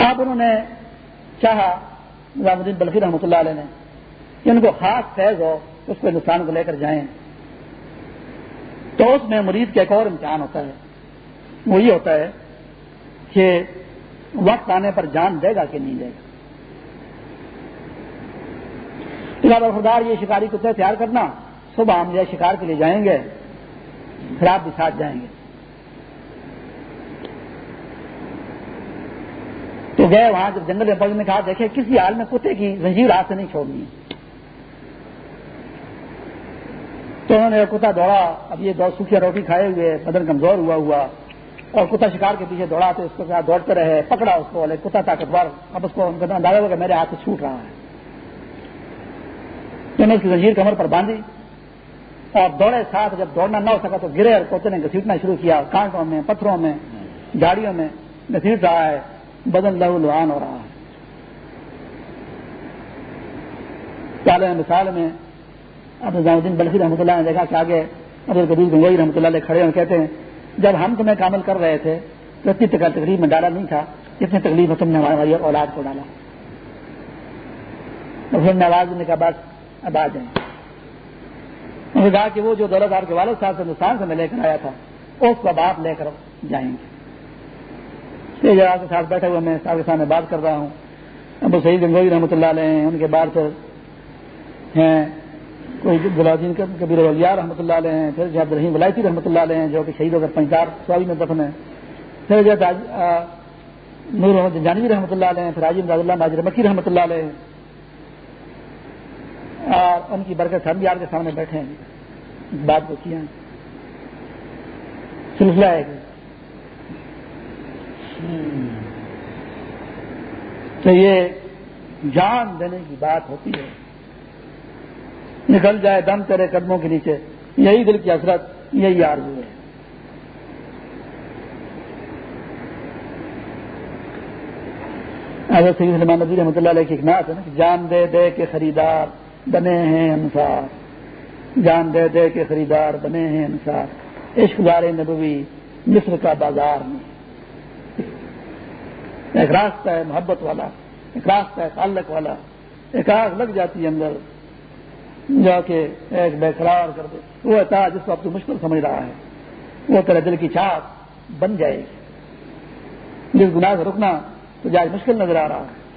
اب انہوں نے چاہا نظام الدین بلفی رحمۃ اللہ علیہ نے، کہ ان کو خاص فیض ہو، اس کو ہندوستان کو لے کر جائیں۔ تو اس میں مرید کا ایک اور امتحان ہوتا ہے۔ وہ یہ ہوتا ہے کہ وقت آنے پر جان دے گا کہ نہیں دے گا۔ خدار یہ شکاری کتے تیار کرنا، صبح ہم یہ شکار کے لیے جائیں گے پھر آپ بھی ساتھ جائیں گے۔ تو گئے وہاں جب جنگل میں نے کہا دیکھے کسی حال میں کتے کی زنجیر ہاتھ سے نہیں چھوڑنی تو انہوں نے کتا دوڑا، اب یہ دو سوکھیا روٹی کھائے ہوئے، بدن کمزور ہوا ہوا، اور کتا شکار کے پیچھے دوڑا تو اس کو دوڑتے رہے، پکڑا اس کو کتا طاقتور، اب اس کو اندازہ ہوا کہ میرے ہاتھ سے چھوٹ رہا ہے۔ تو نے اس کی زنجیر کمر پر باندھی۔ اور دوڑے ساتھ جب دوڑنا نہ ہو سکا تو گرے اور کوتے نے گھسیٹنا شروع کیا، کانٹوں میں، پتھروں میں، گاڑیوں میں گھسیٹ رہا ہے۔ بدن لہو لوہان ہو رہا ہے۔ مثال میں اب نظام الدین بلفی رحمۃ اللہ نے دیکھا کہ آگے ابو القدیر گنگوئی رحمۃ اللہ علیہ کھڑے ہیں، کہتے ہیں، جب ہم تمہیں کامل کر رہے تھے تو اتنی تکلیف میں ڈالا نہیں تھا جتنی تکلیف میں تم نے ہماری اولاد کو ڈالا۔ تو پھر آواز نے کہا، بس، اب آ جائیں۔ انہوں نے کہا کہ وہ جو دولت آپ کے والد صاحب سے ہندوستان سے میں لے کر آیا تھا، اس کو آپ لے کر جائیں گے۔ کے ساتھ بیٹھے ہوئے میں صاحب کے سامنے بات کر رہا ہوں۔ ابو سعید گنگوئی رحمۃ اللہ علیہ ہیں، ان کے بعد پھر ہیں کوئی گلادین کبیر ولیار رحمۃ اللہ علیہ ہیں، پھر جہاں رحیم ولایتی رحمۃ اللہ علیہ ہیں، جو کہ شہید ہو کر پنچار سوالی میں دفن ہیں۔ پھر جو نور محمد جانوی رحمۃ اللہ علیہ ہیں، پھر عاجم رض اللہ ناجر مکی رحمۃ اللہ علیہ ہیں۔ اور ان کی برکت ہم بھی آپ کے سامنے بیٹھے ہیں۔ بات کو کیا سلسلہ ہے۔ تو یہ جان دینے کی بات ہوتی ہے۔ نکل جائے دم تیرے قدموں کے نیچے۔ یہی دل کی حسرت، یہی آرزو ہے۔ اگر سید سلمان نبی رحمۃ اللہ علیہ کی ایک نعت ہے نا جان دے دے کے خریدار بنے ہیں انصار۔ جان دے دے کے خریدار بنے ہیں انصار۔ عشق دار نبوی مصر کا بازار میں۔ ایک راستہ ہے محبت والا، ایک راستہ ہے تعلق والا، ایک آگ لگ جاتی ہے اندر، جا کے ایک بے قرار کر دے۔ وہ ہے جس کو اب تو مشکل سمجھ رہا ہے۔ وہ تیرے دل کی چاپ بن جائے گی۔ جس گناہ سے رکنا تو جائے مشکل نظر آ رہا ہے۔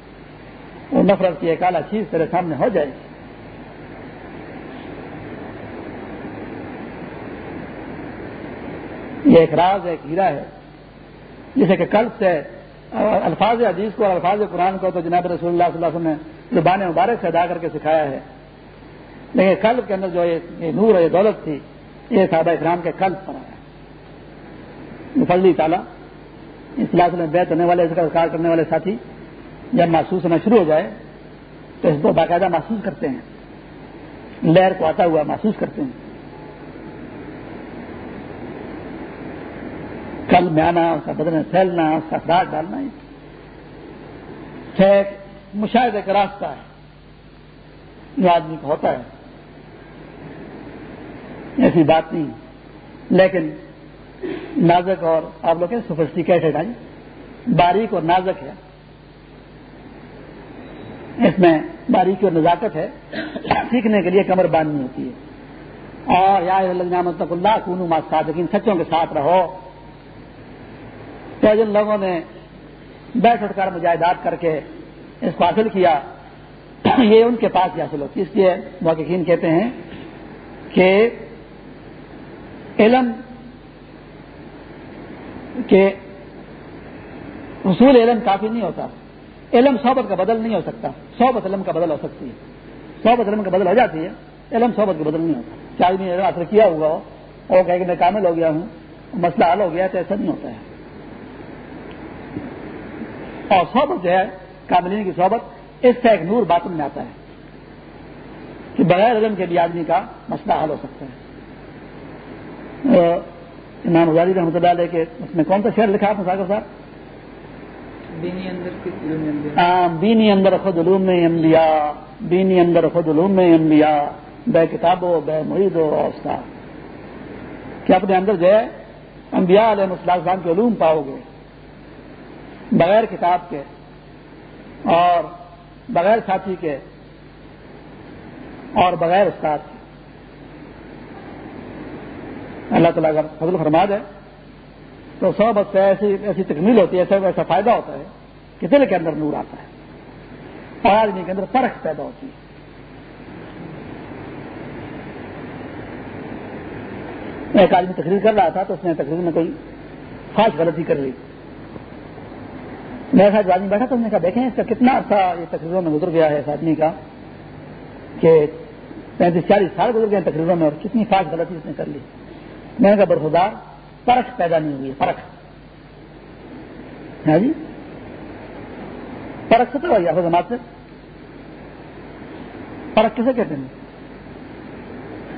وہ نفرت کی ایک اعلیٰ چیز تیرے سامنے ہو جائے گی۔ یہ ایک راز، ایک ہیرا ہے، جسے کہ کل سے اور الفاظ عزیز کو اور الفاظ قرآن کو تو جناب رسول اللہ صلی اللہ علیہ وسلم نے زبان مبارک سے ادا کر کے سکھایا ہے۔ لیکن قلب کے اندر جو یہ نور اور یہ دولت تھی، یہ صحابہ اکرام کے قلب پر آیا۔ فضلی تعالیٰ۔ اس میں بیت ہونے والے، اس کا کار کرنے والے ساتھی جب محسوس ہونا شروع ہو جائے، تو اس کو باقاعدہ محسوس کرتے ہیں۔ لہر کو آتا ہوا محسوس کرتے ہیں۔ کل میں آنا اس کا بدن پھیلنا اس کا اثرات ڈالنا مشاہدے کا راستہ ہے۔ جو آدمی کو ہوتا ہے۔ ایسی بات نہیں۔ لیکن نازک اور آپ لوگ سوفسٹیکیٹڈ ہے باریک اور نازک ہے۔ اس میں باریکی اور نزاکت ہے۔ سیکھنے کے لیے کمر باندھنی ہوتی ہے۔ اور یا اللہ کونو ماسک لیکن سچوں کے ساتھ رہو۔ تو جن لوگوں نے بیٹھ اٹھ کر مجاہدات کر کے اس کو حاصل کیا۔ یہ ان کے پاس ہی حاصل ہوتی اس لیے محققین کہتے ہیں کہ علم کے حصول علم کافی نہیں ہوتا۔ علم صحبت کا بدل نہیں ہو سکتا۔ صحبت علم کا بدل ہو سکتی ہے۔ صحبت علم کا بدل ہو جاتی ہے۔ علم صحبت کا بدل نہیں ہوتا۔ چاہے آدمی اثر کیا ہوا ہو اور کہ میں کامل ہو گیا ہوں۔ مسئلہ حل ہو گیا تو ایسا نہیں ہوتا ہے۔ اور صحبت جو ہے کاملین کی صحبت اس سے ایک نور باطن میں آتا ہے کہ بغیر علم کے لیے آدمی کا مسئلہ حل ہو سکتا ہے۔ امام غزالی رحمۃ اللہ علیہ کے اس میں کون سا شعر لکھا آپ صاحب؟ بینی اندر خود علوم میں انبیاء بینی اندر خود علوم میں انبیاء بے کتابوں بے مرید و اوستا کہ اپنے اندر جو ہے انبیاء علیہ السلام کے علوم پاؤ گے؟ بغیر کتاب کے اور بغیر ساتھی کے اور بغیر استاد کے۔ اللہ تعالیٰ اگر فضل فرما دے تو سو بس ایسی ایسی تکمیل ہوتی ہے ایسا ایسا فائدہ ہوتا ہے کہ دل کے اندر نور آتا ہے۔ اور آدمی کے اندر فرق پیدا ہوتی ہے۔ ایک آدمی تقریر کر رہا تھا تو اس نے تقریر میں کوئی خاص غلطی کر لی۔ میرے ساتھ آدمی بیٹھا تو اس نے کہا، دیکھیں اس کا کتنا عرصہ یہ تقریروں میں گزر گیا ہے اس آدمی کا کہ پینتیس چالیس سال گزر گئے ہیں تقریروں میں اور کتنی خاص غلطی اس نے کر لی۔ میں نے کہا برخودار فرق پیدا نہیں ہوئی، فرق۔ ہاں جی؟ فرق سے تو ہوئی آپ جماعت سے؟ فرق کسے کہتے ہیں؟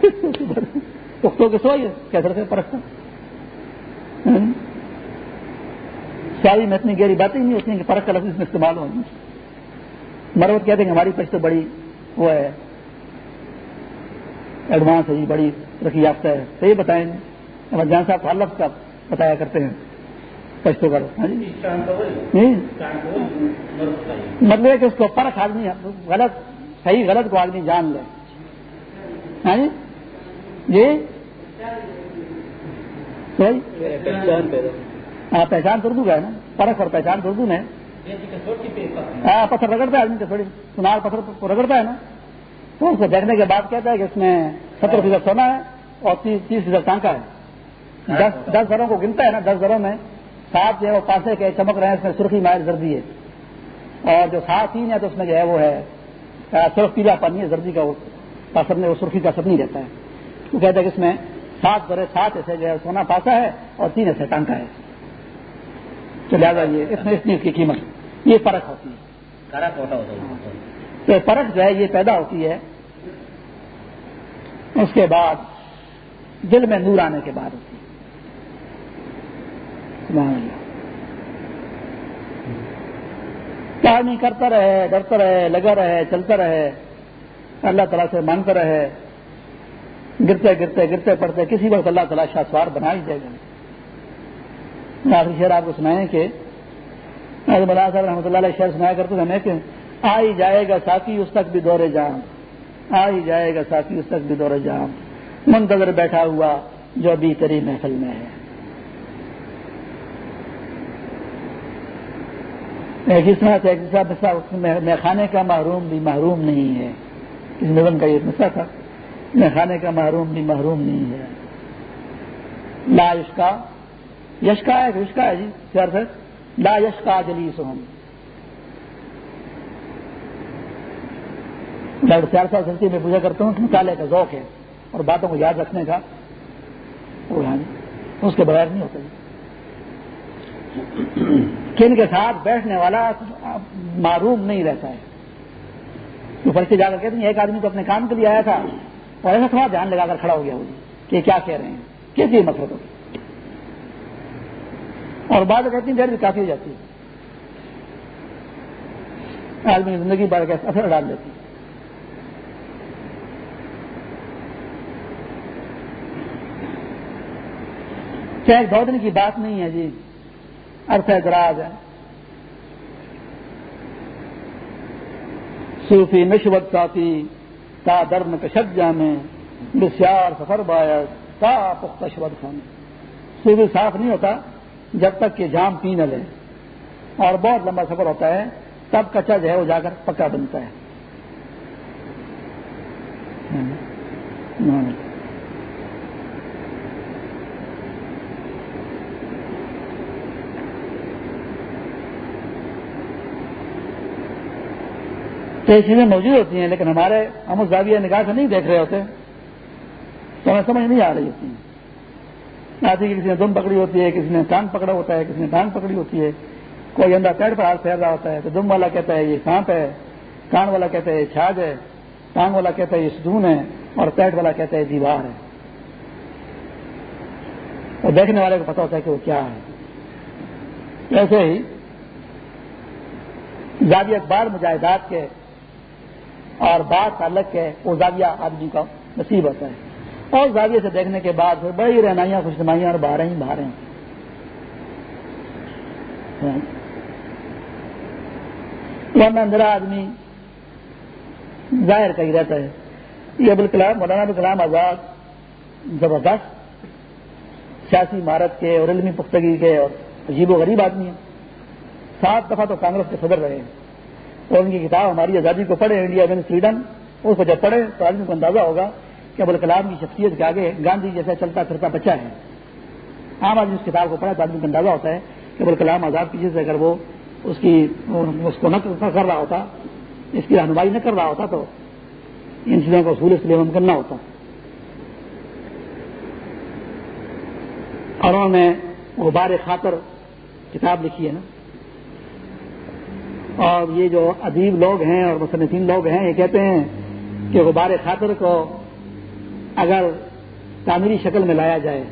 *laughs* پختوں کے سوئی ہے کیسے فرق؟ ہاں جی؟ کا ساری میں اتنی گہری باتیں نہیں ہوتی ہیں کہ فرق کا لفظ میں استعمال ہو مروت کہتے ہیں کہ ہماری پچ تو بڑی وہ ہے۔ ایڈوانس ہے جی بڑی ترقی یافتہ ہے۔ صحیح بتائیں جی، ہمارے جان صاحب حالت کا بتایا کرتے ہیں پشتو کر ہاں جی؟, جی۔ مطلب کہ اس کو فرق آدمی غلط، صحیح غلط کو آدمی جان لے۔ ہاں جی؟ جی؟ ہاں پہچان اردو کا ہے نا فرق اور پہچان اردو میں ہاں پتھر رگڑتا ہے آدمی کا تھوڑی سنار پتھر رگڑتا ہے نا۔ تو اس کو دیکھنے کے بعد کہتا ہے کہ اس میں ستر فیصد سونا ہے اور تیس فیصد ٹانکا ہے۔ دس دس گھروں کو گنتا ہے نا دس گھروں میں سات جو ہے وہ پاسے کے چمک رہے ہیں اس میں سرخی مائل زردی ہے۔ اور جو سات تین ہے تو اس میں جو ہے وہ ہے سرخ پیلا پانی ہے زردی کا وہ وہ سرخی کا سب نہیں رہتا ہے۔ وہ کہتا ہے کہ اس میں سات گھر سات ایسے جو ہے سونا پاسا ہے اور تین ایسے ٹانکا ہے۔ تو لہٰذا یہ اس میں اس کی قیمت یہ فرق ہوتی ہے۔ تو فرق جو ہے یہ پیدا ہوتی ہے۔ اس کے بعد دل میں نور آنے کے بعد ہوتی ہے۔ آدمی کرتا رہے ڈرتا رہے لگا رہے چلتا رہے۔ اللہ تعالیٰ سے مانگتا رہے۔ گرتے گرتے گرتے پڑتے کسی وقت اللہ تعالیٰ شاہ سوار بنا ہی جائے گا۔ آخری شہر آپ کو سنائیں کہ ملا صاحب رحمۃ اللہ علیہ شہر سنایا کرتے تھے کہ آ ہی جائے گا ساتھی اس تک بھی دورے جام آ ہی جائے گا ساتھی اس تک بھی دورے جام۔ منتظر بیٹھا ہوا جو ابھی تری محفل میں ہے۔ جس طرح سے میں کھانے کا محروم بھی محروم نہیں ہے۔ اس نظم کا یہ مسئلہ تھا۔ میں کھانے کا محروم بھی محروم نہیں ہے۔ لا یشکا یشکا ہے یشکا ہے جی سر لا یشکا جلی سوم ڈاکٹر سیار صاحب سلسلے میں پوچھا کرتا ہوں مطالعے کا ذوق ہے اور باتوں کو یاد رکھنے کا۔ جی، اس کے بغیر نہیں ہوتا جی۔ کن کے ساتھ بیٹھنے والا معروم نہیں رہتا ہے۔ تو فرشتے جا کر کہتے ہیں، ایک آدمی تو اپنے کام کے لیے آیا تھا اور ایسا تھوڑا دھیان لگا کر کھڑا ہو گیا وہ جی، کہ کیا کہہ رہے ہیں کس لیے مقصد ہوگی اور بعد کہتی ہیں دیر بھی کافی ہو جاتی ہے۔ آدمی زندگی بڑھ کے اثر ڈال دیتی ہے۔ چاہے دو دن کی بات نہیں ہے جی عرصہ دراز ہے۔ صوفی نشوت ساتھی، تا درم کشد جامے بسیار سفر باعث، تا پختہ شبد خانے۔ صوفی صاف نہیں ہوتا۔ جب تک کہ جام پی نہ لے۔ اور بہت لمبا سفر ہوتا ہے، تب کچا جو ہے وہ جا کر پکا بنتا ہے۔ ہاں۔ ہاں۔ تو یہ چیزیں موجود ہوتی ہیں، لیکن ہمارے ہم اس زاویہ نگاہ سے نہیں دیکھ رہے ہوتے، تو ہمیں سمجھ نہیں آ رہی ہوتی ہیں۔ آتی کسی نے دم پکڑی ہوتی ہے، کسی نے ٹانگ پکڑا ہوتا ہے، کسی نے ٹانگ پکڑی ہوتی ہے۔ کوئی اندر پیڑ پر ہاتھ پھیر رہا ہوتا ہے تو دم والا کہتا ہے، یہ سانپ ہے۔ کان والا کہتا ہے، یہ چھاج ہے۔ ٹانگ والا کہتا ہے، یہ ستون ہے۔ اور پیٹ والا کہتا ہے دیوار ہے۔ اور دیکھنے والے کو پتا ہوتا ہے کہ وہ کیا ہے۔ ایسے ہی زاویہ اخبار مجاہدات کے اور بات الگ ہے وہ زاویہ آدمی کا نصیب ہوتا ہے۔ اور زاویے سے دیکھنے کے بعد پھر بڑی رہنائیاں خوش نمائیاں اور باہر ہی باہر ہیں میرا ہاں۔ آدمی ظاہر کا ہی رہتا ہے، یہ ابوال کلام مولانا کلام آزاد زبردست سیاسی عمارت کے اور علمی پختگی کے اور عجیب و غریب آدمی ہیں۔ سات دفعہ تو کانگریس کے صدر رہے ہیں۔ اور ان کی کتاب ہماری آزادی کو پڑھے، انڈیا میں سویڈن اس کو جب پڑھے تو آدمی کو اندازہ ہوگا کہ ابوال کلام کی شخصیت کے آگے گاندھی جیسا چلتا پھرتا بچہ ہے۔ عام آدمی اس کتاب کو پڑھا تو آدمی کو اندازہ ہوتا ہے کہ ابوال کلام آزاد پیچھے سے اگر وہ اس کی اس کو نہ کر رہا ہوتا، اس کی رہنمائی نہ کر رہا ہوتا تو ان چیزوں کو اصول اس لیے ممکن نہ ہوتا۔ اور انہوں نے غبار خاطر کتاب لکھی ہے نا۔ اور یہ جو ادیب لوگ ہیں اور مصنفین لوگ ہیں، یہ کہتے ہیں کہ غبار خاطر کو اگر تعمیری شکل میں لایا جائے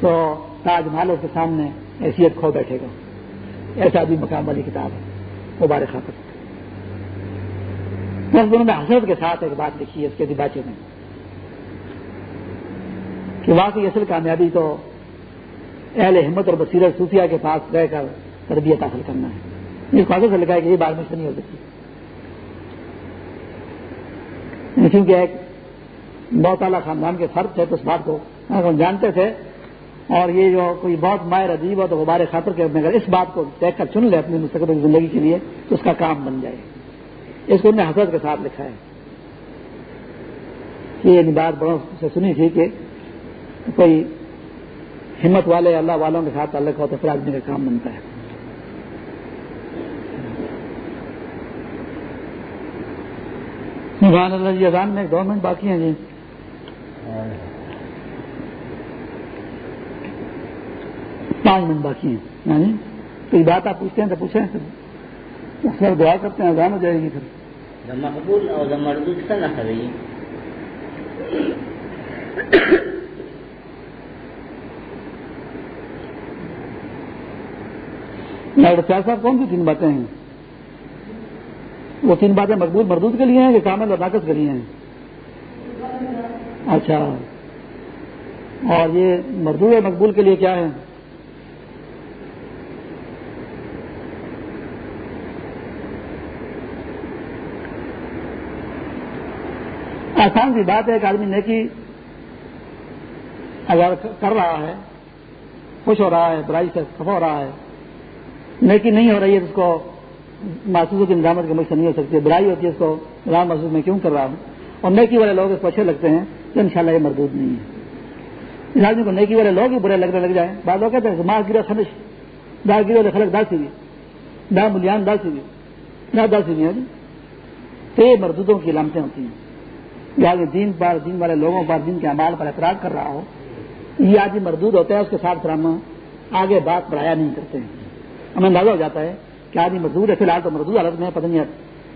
تو تاج محل کے سامنے حیثیت کھو بیٹھے گا۔ ایسا بھی مقام والی کتاب ہے۔ غبار خاطر۔ دونوں نے حسرت کے ساتھ ایک بات لکھی ہے اس کے دباچے میں۔ کہ واقعی اصل کامیابی تو اہل ہمت اور بصیرت صوفیہ کے پاس رہ کر تربیت حاصل کرنا ہے۔ اس خاصے سے لکھا ہے کہ یہ بات میں سے نہیں ہو سکتی۔ کیونکہ ایک بہت اعلیٰ خاندان کے فرد تھے تو اس بات کو ہاں، ہم جانتے تھے۔ اور یہ جو کوئی بہت مائر ادیب ہو تو غبار خاطر کے اگر اس بات کو دیکھ کر چن لے اپنی مستقبل زندگی کے لیے تو اس کا کام بن جائے۔ اس کو انہوں نے حسرت کے ساتھ لکھا ہے۔ یہ یعنی بات بڑوں سے سنی تھی کہ کوئی ہمت والے اللہ والوں کے ساتھ تعلق ہو تو پھر آدمی کا کام بنتا ہے۔ اللہ جی اذان میں دو منٹ باقی ہیں جی۔ پانچ منٹ باقی ہیں۔ یعنی کوئی بات آپ پوچھتے ہیں تو پوچھیں۔ پھر دعا کرتے ہیں اذان ہو جائے گی پھر۔ مقبول اور مردود سے نہ کریں ڈاکٹر سیاح صاحب کون سی تین باتیں ہیں؟ وہ تین باتیں مقبول مردود کے لیے ہیں کہ کامل اور ناقص کے لیے ہیں؟ اچھا۔ اور یہ مردود اور مقبول کے لیے کیا ہے آسان سی بات ہے، ایک آدمی نیکی اگر کر رہا ہے، خوش ہو رہا ہے، برائی سے خفا ہو رہا ہے، نیکی نہیں ہو رہی ہے اس کو محسوس کی نظامت کے مجھ سے نہیں ہو سکتی، برائی ہوتی ہے اس کو رام محسوس میں کیوں کر رہا ہوں؟ اور نیکی والے لوگ اس کو اچھے لگتے ہیں۔ تو ان شاء اللہ یہ مردود نہیں ہے۔ اس آدمی کو نیکی والے لوگ ہی برے لگنے لگ جائیں۔ بعض لوگ کہتے ہیں ماں گرا خنش دا گرو خلق دا سی دا ملیان دا سی نہ دا سی جی۔ تو یہ مردودوں کی علامتیں ہوتی ہیں۔ یا دین پر، دین والے لوگوں پر، دین کے امال پر اعتراض کر رہا ہو، یہ آدمی مردود ہوتا ہے اس کے ساتھ ہم آگے بات بڑھایا نہیں کرتے ہیں۔ ہمیں اندازہ ہو جاتا ہے کہ آدمی مزدور ہے، فی الحال تو مردود حالت میں پتہ نہیں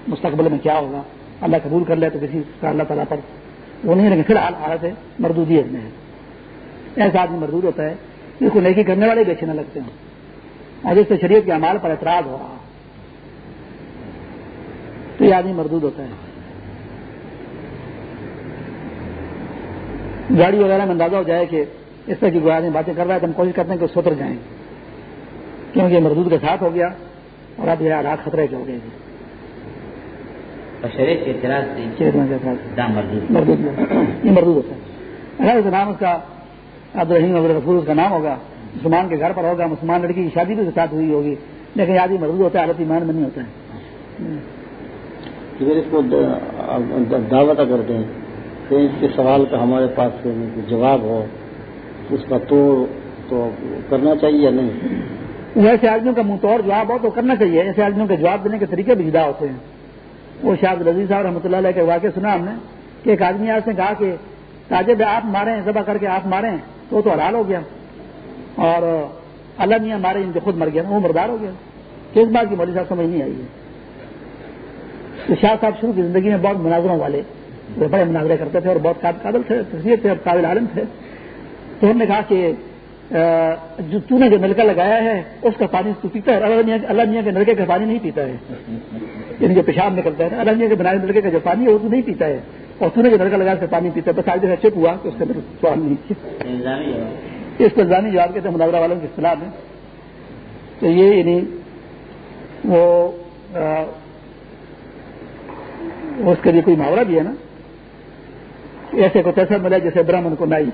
مستقبل میں کیا ہوگا۔ اللہ قبول کر لے تو کسی کا اللہ تعالیٰ پر وہ نہیں لیکن فی الحال حالت ہے مردودی میں ہے۔ ایسا آدمی مردود ہوتا ہے جس کو نیکی کرنے والے بھی اچھے نہ لگتے ہیں اور جس سے شریعت کے امال پر اعتراض ہو رہا تو یہ آدمی مردود ہوتا ہے۔ گاڑی وغیرہ میں اندازہ ہو جائے کہ اس طرح کی کوئی آدمی باتیں کر رہا ہے تو ہم کوشش کرتے ہیں کہ سوتر جائیں۔ کیونکہ مردود کے ساتھ ہو گیا اور اب یہ آدھا خطرے کے ہو گئے یہ مردود ہوتا ہے نام اس کا عبد الرحیم عبد رفور اس کا نام ہوگا. مسلمان کے گھر پر ہوگا. مسلمان لڑکی کی شادی بھی اس کے ساتھ ہوئی ہوگی. لیکن آدمی مردود ہوتا ہے حالت ایمان میں نہیں ہوتا ہے. اس کو دعوت کرتے ہیں کہ اس کے سوال کا ہمارے پاس جواب ہو اس کا تو کرنا چاہیے یا نہیں؟ ایسے آدمیوں کا منہ توڑ جواب ہو تو کرنا چاہیے. ایسے آدمیوں کے جواب دینے کے طریقے بھی جدا ہوتے ہیں. وہ شاید رضی صاحب رحمۃ اللہ علیہ کے واقع سنا ہم نے کہ ایک آدمی آج نے کہا کہ تاجر آپ مارے ذبح کر کے آپ مارے تو تو حلال ہو گیا۔ اور اللہ میاں مارے ان کے خود مر گیا، وہ مردار ہو گیا۔ کس بات کی مودی صاحب سمجھ نہیں آئی ہے؟ تو شاہ صاحب شروع کی زندگی میں بہت مناظروں والے بڑے مناظرے کرتے تھے اور بہت قابل تھے تصویر تھے اور قابل عالم تھے۔ تو انہوں نے کہا کہ جو تو نے جو نلکا لگایا ہے، اس کا پانی تو پیتا ہے اللہ میاں کے نلکے کا پانی نہیں پیتا ہے۔ یعنی جو پیشاب نکلتا ہے میاں کے بنائے نلکے کا جو پانی ہے وہ تو نہیں پیتا ہے اور تو نے جو نلکا لگایا اس کا پانی پیتا ہے بس آج جیسے چپ ہوا کہ اس کے اندر سوال نہیں اس کو زانی جواب کہتے ہیں مداورہ والوں کی اصطلاح میں تو یہ یعنی وہ اس کے لیے کوئی محاورہ بھی ہے نا۔ ایسے کو تیسر ملا جیسے برہمن کو نائی۔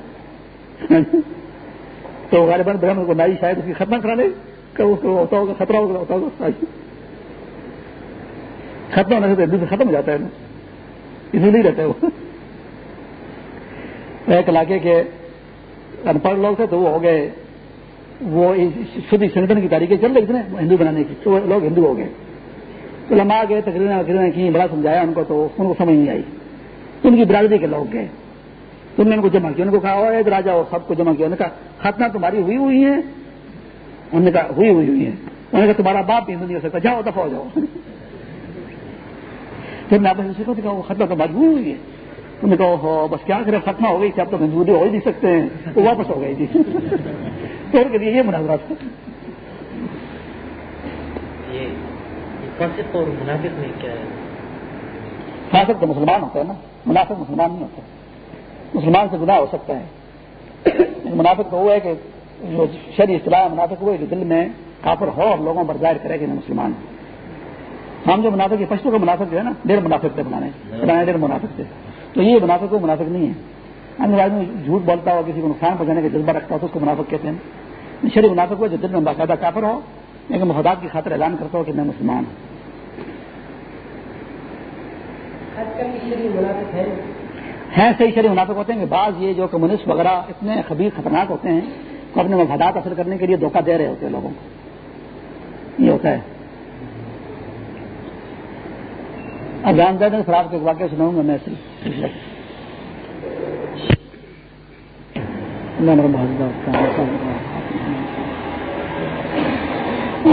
تو غالباً برہم کو نائی شاید اس کی ختم کرا لے کہ اس کو ہوتا ہوگا خطرہ ہوگا ہوتا ہوگا ختم ہونے سے ختم ہو جاتا ہے نا۔ اس نہیں رہتا ہے وہ۔ ایک علاقے کے ان پڑھ لوگ تھے تو وہ ہو گئے۔ وہ شدھ سنگھن کی تاریخیں چل رہی تھی نا ہندو بنانے کی۔ تو لوگ ہندو ہو گئے۔ تو لمبا گئے تقریباً کی بڑا سمجھایا ان کو تو ان کو سمجھ نہیں آئی۔ ان کی برادری کے لوگ گئے۔ تم نے ان کو جمع کیا، ان کو کہا ایک راجا ہو سب کو جمع کیا۔ انہوں نے کہا ختنا تمہاری ہوئی ہوئی ہے انہوں نے کہا، ہوئی ہوئی ہوئی ہے انہوں نے کہا، تمہارا باپ بھی نہیں ہو سکتا۔ جاؤ دفاع ہو جاؤ۔ پھر میں آپ کہا وہ ختنا تمہاری ہوئی ہوئی ہے۔ انہوں نے کہا ہو بس کیا کرے؟ ختم ہو گئی تھی۔ اب تو ہندو ہو ہی نہیں سکتے ہیں۔ وہ واپس ہو گئی تھی۔ *laughs* پھر کے لیے یہ مناظرہ تھا فاسق تو مسلمان ہوتا ہے نا۔ منافق مسلمان نہیں ہوتا مسلمان سے گناہ ہو سکتا ہے۔ منافق تو وہ ہے کہ جو شہری اصطلاح منافق وہ ہے کہ دل میں کافر ہو اور لوگوں پر ظاہر کرے کہ میں مسلمان ہوں۔ ہم جو منافق پشتوں کا منافق جو ہے نا ڈیڑھ منافق تھے بنانے بنانے ڈیڑھ منافق تھے۔ تو یہ منافق وہ منافق نہیں ہے ہم آدمی جھوٹ بولتا ہو کسی کو نقصان پہنچانے کا جذبہ رکھتا ہو تو اس کو منافق کہتے ہیں۔ شہری منافق ہو جو دل میں باقاعدہ کافر ہو لیکن محداد کی خاطر اعلان کرتا ہو کہ میں مسلمان ہوں۔ ہیں۔ صحیح شریف منافق ہوتے ہیں کہ بعض یہ جو کمیونسٹ وغیرہ اتنے خبیر خطرناک ہوتے ہیں کہ اپنے مفادات حاصل کرنے کے لیے دھوکہ دے رہے ہوتے ہیں لوگوں کو۔ یہ ہوتا ہے۔ اب جانتے ہیں خراب کے واقعہ سناؤں گا میں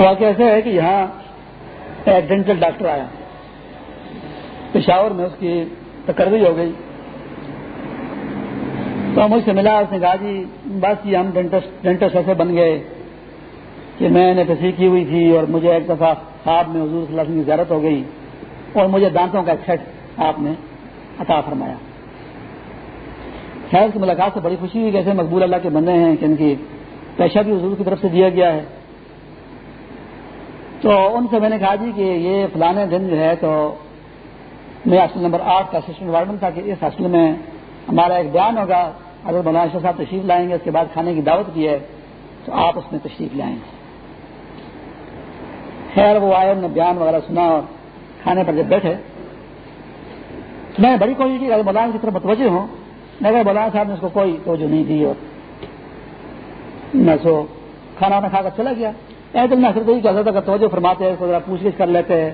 واقعہ ایسا ہے کہ یہاں ایک ڈینٹل ڈاکٹر آیا۔ پشاور میں اس کی تکروی ہو گئی۔ تو مجھ سے ملا، اس نے کہا جی بس یہ ہم ڈینٹسٹ ایسے بن گئے کہ میں نے تصحیح کی ہوئی تھی اور مجھے ایک دفعہ خواب میں حضور صلی اللہ علیہ وسلم کی زیارت ہو گئی۔ اور مجھے دانتوں کا سیٹ آپ نے عطا فرمایا۔ خیر کی ملاقات سے بڑی خوشی ہوئی کیسے مقبول اللہ کے بندے ہیں کہ ان کی پیشہ بھی حضور کی طرف سے دیا گیا ہے۔ تو ان سے میں نے کہا جی کہ یہ فلانے دن جو ہے تو میں ہاسٹل نمبر آٹھ کا اسسٹنٹ وارڈن تھا کہ اس ہاسٹل میں ہمارا ایک بیان ہوگا۔ اگر مولانا شاہ صاحب تشریف لائیں گے، اس کے بعد کھانے کی دعوت کی ہے، تو آپ اس میں تشریف لائیں۔ گے خیر، وہ آئے، انہوں نے بیان وغیرہ سنا اور کھانے پر جب بیٹھے، میں بڑی کوشش کی، اگر مولانا کی طرف متوجہ ہوں مگر مولانا صاحب نے اس کو کوئی توجہ نہیں دی اور میں سو کھانا کھا کر چلا گیا۔ ایسے میں صرف یہی کہتا تھا کہ توجہ فرماتے ہیں ذرا پوچھ گچھ کر لیتے ہیں۔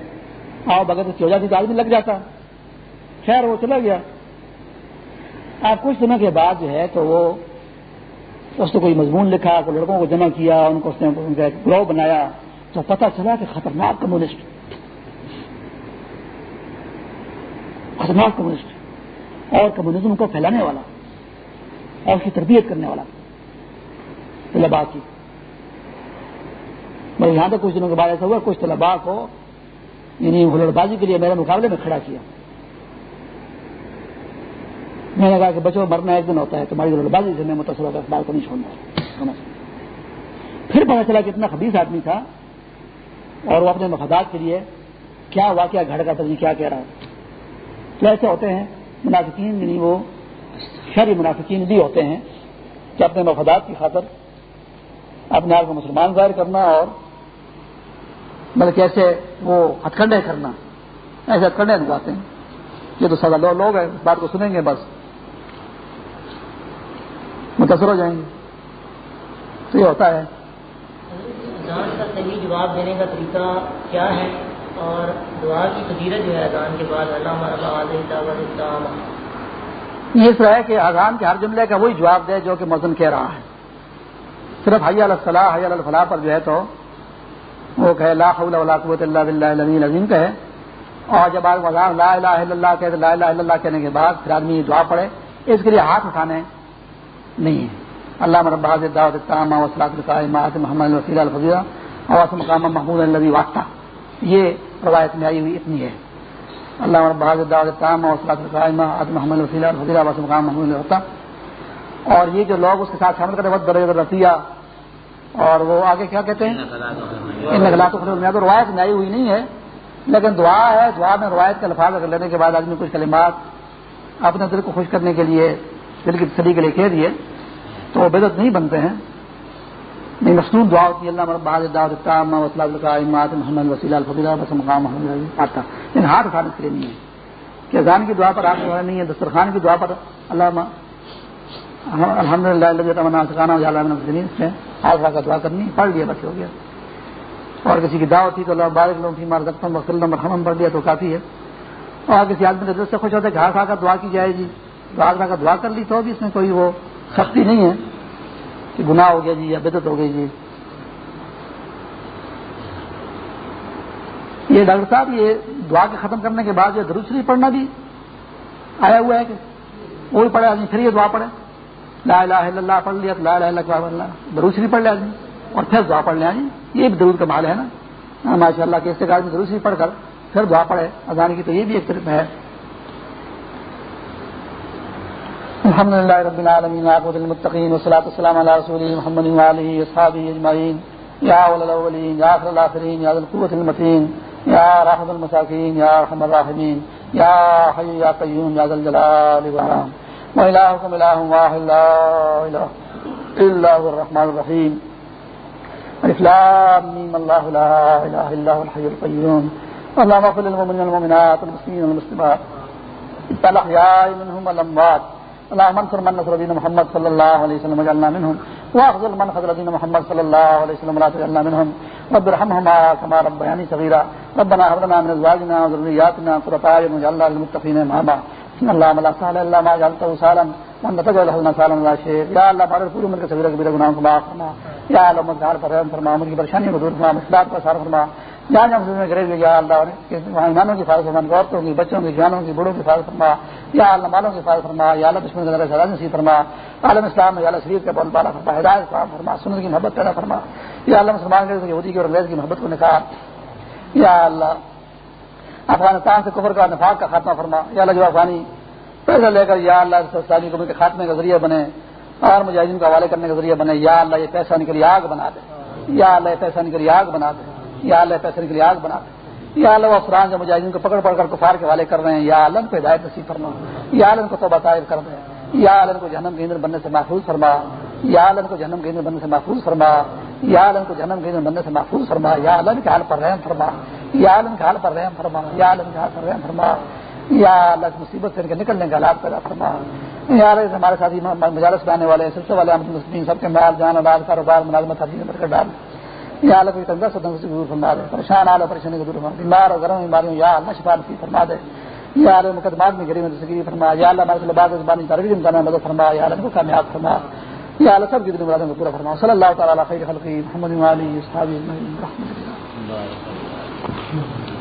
آؤ بغیر ہو جاتی تو آدمی لگ جاتا۔ خیر، وہ چلا گیا۔ آپ کچھ دنوں کے بعد جو ہے تو وہ اس نے کوئی مضمون لکھا، کوئی لڑکوں کو جمع کیا، ان کو اس نے گروہ بنایا تو پتا چلا کہ خطرناک کمیونسٹ خطرناک کمیونسٹ اور کمیونزم کو پھیلانے والا اور اس کی تربیت کرنے والا طلبا کی۔ میں یہاں تک کچھ دنوں کے بعد ایسا ہوا، کچھ طلبا کو یعنی ہلڑ بازی کے لیے میرے مقابلے میں کھڑا کیا۔ میں نے کہا کہ بچوں مرنا ایک دن ہوتا ہے، تمہاری ہلڑ بازی سے میں متاثر ہوگا اس کو نہیں چھوڑنا پھر پتا چلا کہ اتنا خبیص آدمی تھا اور وہ اپنے مفادات کے لیے کیا واقعہ گھڑ کا تھا یعنی کیا کہہ رہا تو ایسے ہوتے ہیں، منافقین یعنی وہ شہری منافقین بھی ہوتے ہیں کہ اپنے مفادات کی خاطر اپنے آپ کو مسلمان ظاہر کرنا اور مطلب کیسے وہ ہتھکنڈے کرنا، ایسے ہتھکنڈے نکالتے ہیں۔ یہ تو سزا لوگ ہیں، اس بات کو سنیں گے بس۔ متاثر ہو جائیں گے۔ تو یہ ہوتا ہے۔ جواب دینے کا طریقہ کیا ہے؟ اور دعا کی فضیرت جو ہے اذان کے بعد اللہ یہ اس طرح ہے کہ اذان کے ہر جملے کا وہی جواب دے جو کہ موزن کہہ رہا ہے۔ صرف حیا الفلاح حیا الفلاح پر جو ہے تو وہ کہے، لا حول ولا قوت الا باللہ العلی العظیم کہے۔ اور جب آپ اذان لا الہ الا اللہ کہتے لا الہ الا اللہ کہنے کے بعد پھر آدمی دعا پڑھے۔ اس کے لیے ہاتھ اٹھانے نہیں ہے۔ اللہ مربع دعوت التامہ وصلاۃ القائمہ محمد الوسیلہ الفضیلہ، اور مقام محمود النبی واسطہ۔ یہ روایت میں آئی ہوئی اتنی ہے۔ اللہ بہاد محمد وسیلہ محمود ہوتا اور یہ جو لوگ اس کے ساتھ شامل کرتے وقت بڑے رسیہ اور وہ آگے کیا کہتے ہیں؟ ان نقلات تو روایت میں آئی ہوئی نہیں ہے لیکن دعا ہے دعا میں روایت کے الفاظ اگر لینے کے بعد آدمی کچھ کلمات اپنے دل کو خوش کرنے کے لیے دل کی تسلی کے لیے کہہ دیے تو وہ بدت نہیں بنتے ہیں۔ نہیں مصنون دعا ہوتی ہے، اللہ مربع دعوت محمد وسیلہ الفضیلہ بس مقام محمد آتا لیکن ہاتھ اٹھانے کے لیے نہیں ہے۔ کہ اذان کی دعا پر آپ نہیں ہے، دسترخوان کی دعا پر اللہ الحمد للہ سے آج کا دعا کرنی پڑھ لیا، بس ہو گیا۔ اور کسی کی دعوت تھی تو اللہ بارک لوگ تھی مار وسلم مرحم پڑھ لیا تو کافی ہے۔ اور کسی آدمی کے دل سے خوش ہوتا ہے کہ ہاتھ کھا کر دعا کی جائے گی ہاتھ کھا کر دعا کر لی تو بھی اس میں کوئی وہ سختی نہیں ہے۔ کہ گناہ ہو گیا جی یا بدت ہو گئی جی۔ یہ ڈاکٹر صاحب، یہ دعا کے ختم کرنے کے بعد یہ دروسری پڑھنا بھی آیا ہوا ہے کہ وہ بھی پڑھے، آدمی پھر یہ دعا پڑھے۔ لا الہ الا اللہ پڑھ لیا، لا الہ الا اللہ دروسری پڑھ لیا آدمی۔ اور پھر دعا پڑھ لیا جی یہ بھی درود کا مال ہے نا۔ ہاں، ماشاء اللہ کے استقال میں دروسری پڑھ کر پھر دعا پڑھے۔ اذان کی تو یہ بھی ایک طرف ہے۔ الحمد لله رب العالمين عبد المتقين والصلاة والسلام على رسوله محمد وآله وصحابه أجمعين يا أول الأولين يا آخر الآخرين يا ذا القوة المتين يا راحم المساكين يا أرحم الراحمين يا حي يا قيوم يا ذا الجلال والإكرام وإلهكم إله واحد، لا إله إلا هو الرحمن الرحيم الإسلام ميم الله لا إله إلا هو الحي القيوم اللهم اغفر للمؤمنين والمؤمنات والمسلمين والمسلمات. الأحياء منهم والأموات. اللهم انصر من نصر دين محمد صلى الله عليه وسلم وجعلنا منهم. واخذل من خذل دين محمد صلى الله عليه وسلم ولا تجعلنا منهم. رب ارحمهما كما ربياني صغيرا. ربنا هب لنا من ازواجنا وذرياتنا قرة اعين واجعلنا للمتقين اماما ان الله لا سهل الا ما جعلته سهلا. وانت تجعل له سهلا لا شيء. يا الله بارك پوری عمر کے صغیرہ کبیرہ گناہوں کو معاف فرما. یا اللہ مدار پر رحم فرما عمر کی پریشانیوں کو دور فرما، مشکلات کو سار فرما. جہاں جہاں مسلم کرے گا یا اللہ وہاں ایمانوں کی حفاظت فرما عورتوں کی بچوں کی جوانوں کی بڑوں کی حفاظت فرما یا اللہ مالوں کی حفاظت فرما یا اللہ دشمن کے سزا نصیب فرما عالم اسلام میں یا اللہ شریف کے بول بالا فرما ہدایت فرما فرما سنت کی محبت پیدا فرما یا اللہ مسلمان کے یہودی کی اور انگریز کی محبت کو نکال یا اللہ افغانستان سے کفر کا نفاق کا خاتمہ فرما یا اللہ جو افغانی پیسہ لے کر یا اللہ اسلامی قوم کے خاتمے کا ذریعہ بنے اور مجاہدین کو حوالے کرنے کا ذریعہ بنے یا اللہ یہ پیسہ نکلی آگ بنا دے یا اللہ یہ پیسہ نکلی آگ بنا دے یا اللہ پیسے نکلی آگ بنا دے یا اللہ وہ افران جو مجاہدین کو پکڑ پکڑ کر کفار کے حوالے کر رہے ہیں یا اللہ کو ہدایت نصیب فرما یا اللہ کو تو بطائر کر دیں یا اللہ کو جہنم کے اندر بننے سے محفوظ فرما یا اللہ کو جہنم کے اندر بننے سے محفوظ فرما یا اللہ کو جہنم کے اندر بننے سے محفوظ فرما یا اللہ کے حال پر رحم فرما یا عالم کے حال پر رحم فرما یا عالم کے حال پر رحم فرما یا اللہ کی مصیبت سے ان کے نکلنے کا حالات پیدا فرما یا اللہ ہمارے ساتھی مجالس لانے والے سلسلے والے مسلم سب کے مال جان آباد کاروبار ملازمت ہر کر ڈال یا اللہ کوئی تنگا سے تنگ سے دور فرما دے پریشان آلہ پریشانی کو دور فرما بیمار اور گرم بیماریوں یا اللہ شفا نصیب فرما دے۔ یا اللہ مقدمات میں گری میں تسکری فرما۔ یا اللہ ہمارے لباس زبانی ترغیب امکان مدد فرما۔ یا اللہ کو کامیاب فرما۔ یا اللہ سب کی دن مرادوں کو پورا فرما۔ صلی اللہ تعالیٰ خیر خلقی، محمد علی صحابی رحمۃ اللہ۔